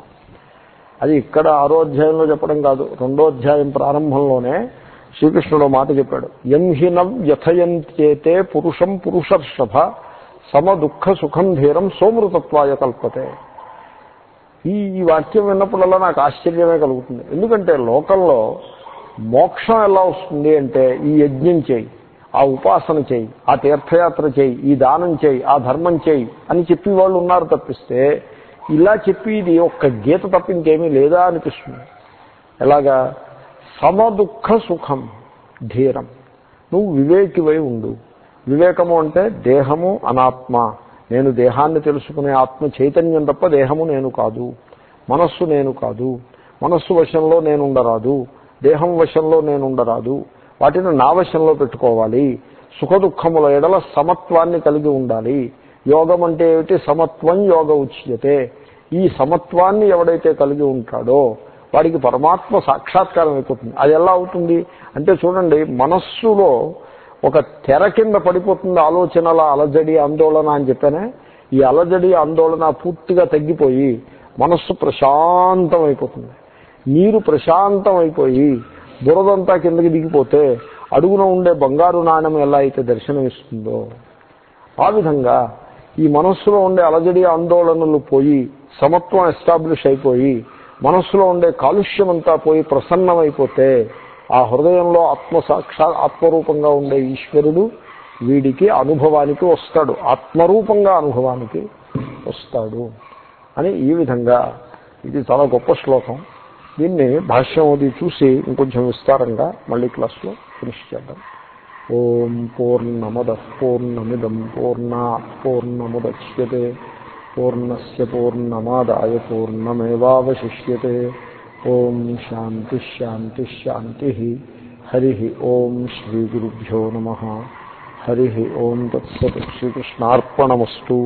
అది ఇక్కడ ఆరో అధ్యాయంలో చెప్పడం కాదు. రెండో అధ్యాయం ప్రారంభంలోనే శ్రీకృష్ణుడు మాట చెప్పాడు. ఎంహినం వ్యథయంత్యేతే పురుషం పురుషర్షభ సమ దుఃఖ సుఖం ధీరం సోమృతత్వాయ కల్పతే. ఈ ఈ వాక్యం విన్నప్పుడల్లా నాకు ఆశ్చర్యమే కలుగుతుంది. ఎందుకంటే లోకంలో మోక్షం ఎలా వస్తుంది అంటే ఈ యజ్ఞం చేయి ఆ ఉపాసన చేయి ఆ తీర్థయాత్ర చేయి ఈ దానం చేయి ఆ ధర్మం చేయి అని చెప్పి వాళ్ళు ఉన్నారు తప్పిస్తే ఇలా చెప్పి ఇది ఒక్క గీత తప్ప ఇంకేమీ లేదా అనిపిస్తుంది. ఎలాగా? సమదుఃఖ సుఖం ధీరం. నువ్వు వివేకివై ఉండు. వివేకము అంటే దేహము అనాత్మ. నేను దేహాన్ని తెలుసుకునే ఆత్మ చైతన్యం తప్ప దేహము నేను కాదు. మనస్సు నేను కాదు. మనస్సు వశంలో నేను ఉండరాదు. దేహం వశంలో నేను ఉండరాదు. వాటిని నా వశంలో పెట్టుకోవాలి. సుఖ దుఃఖముల ఎడల సమత్వాన్ని కలిగి ఉండాలి. యోగం అంటే ఏమిటి? సమత్వం యోగ ఉచ్యతే. ఈ సమత్వాన్ని ఎవడైతే కలిగి ఉంటాడో వాడికి పరమాత్మ సాక్షాత్కారం అయిపోతుంది. అది ఎలా అవుతుంది? అంటే చూడండి మనస్సులో ఒక తెర కింద పడిపోతుంది ఆలోచనల అలజడి ఆందోళన అని చెప్పానే ఈ అలజడి ఆందోళన పూర్తిగా తగ్గిపోయి మనస్సు ప్రశాంతం అయిపోతుంది నీరు ప్రశాంతం అయిపోయి బురదంతా కిందకి దిగిపోతే అడుగున ఉండే బంగారు నాణ్యం ఎలా అయితే దర్శనమిస్తుందో ఆ విధంగా ఈ మనస్సులో ఉండే అలజడి ఆందోళనలు పోయి సమత్వం ఎస్టాబ్లిష్ అయిపోయి మనస్సులో ఉండే కాలుష్యం అంతా పోయి ప్రసన్నమైపోతే ఆ హృదయంలో ఆత్మసాక్షా ఆత్మరూపంగా ఉండే ఈశ్వరుడు వీడికి అనుభవానికి వస్తాడు. ఆత్మరూపంగా అనుభవానికి వస్తాడు. అని ఈ విధంగా ఇది చాలా గొప్ప శ్లోకం. దీన్ని భాష్యం అది చూసి ఇంకొంచెం విస్తారంగా మళ్ళీ క్లాస్లో ఫినిష్ చేద్దాం. ఓం పూర్ణమద పూర్ణమిదం పూర్ణా పూర్ణముద్యతే పూర్ణస్ పూర్ణమాదాయ పూర్ణమేవాశిష్యే ఓం శాంతి శాంతి శాంతి హరి ఓం శ్రీ గురుభ్యో నమ హరి ఓం తత్సత్ శ్రీకృష్ణార్పణమస్తు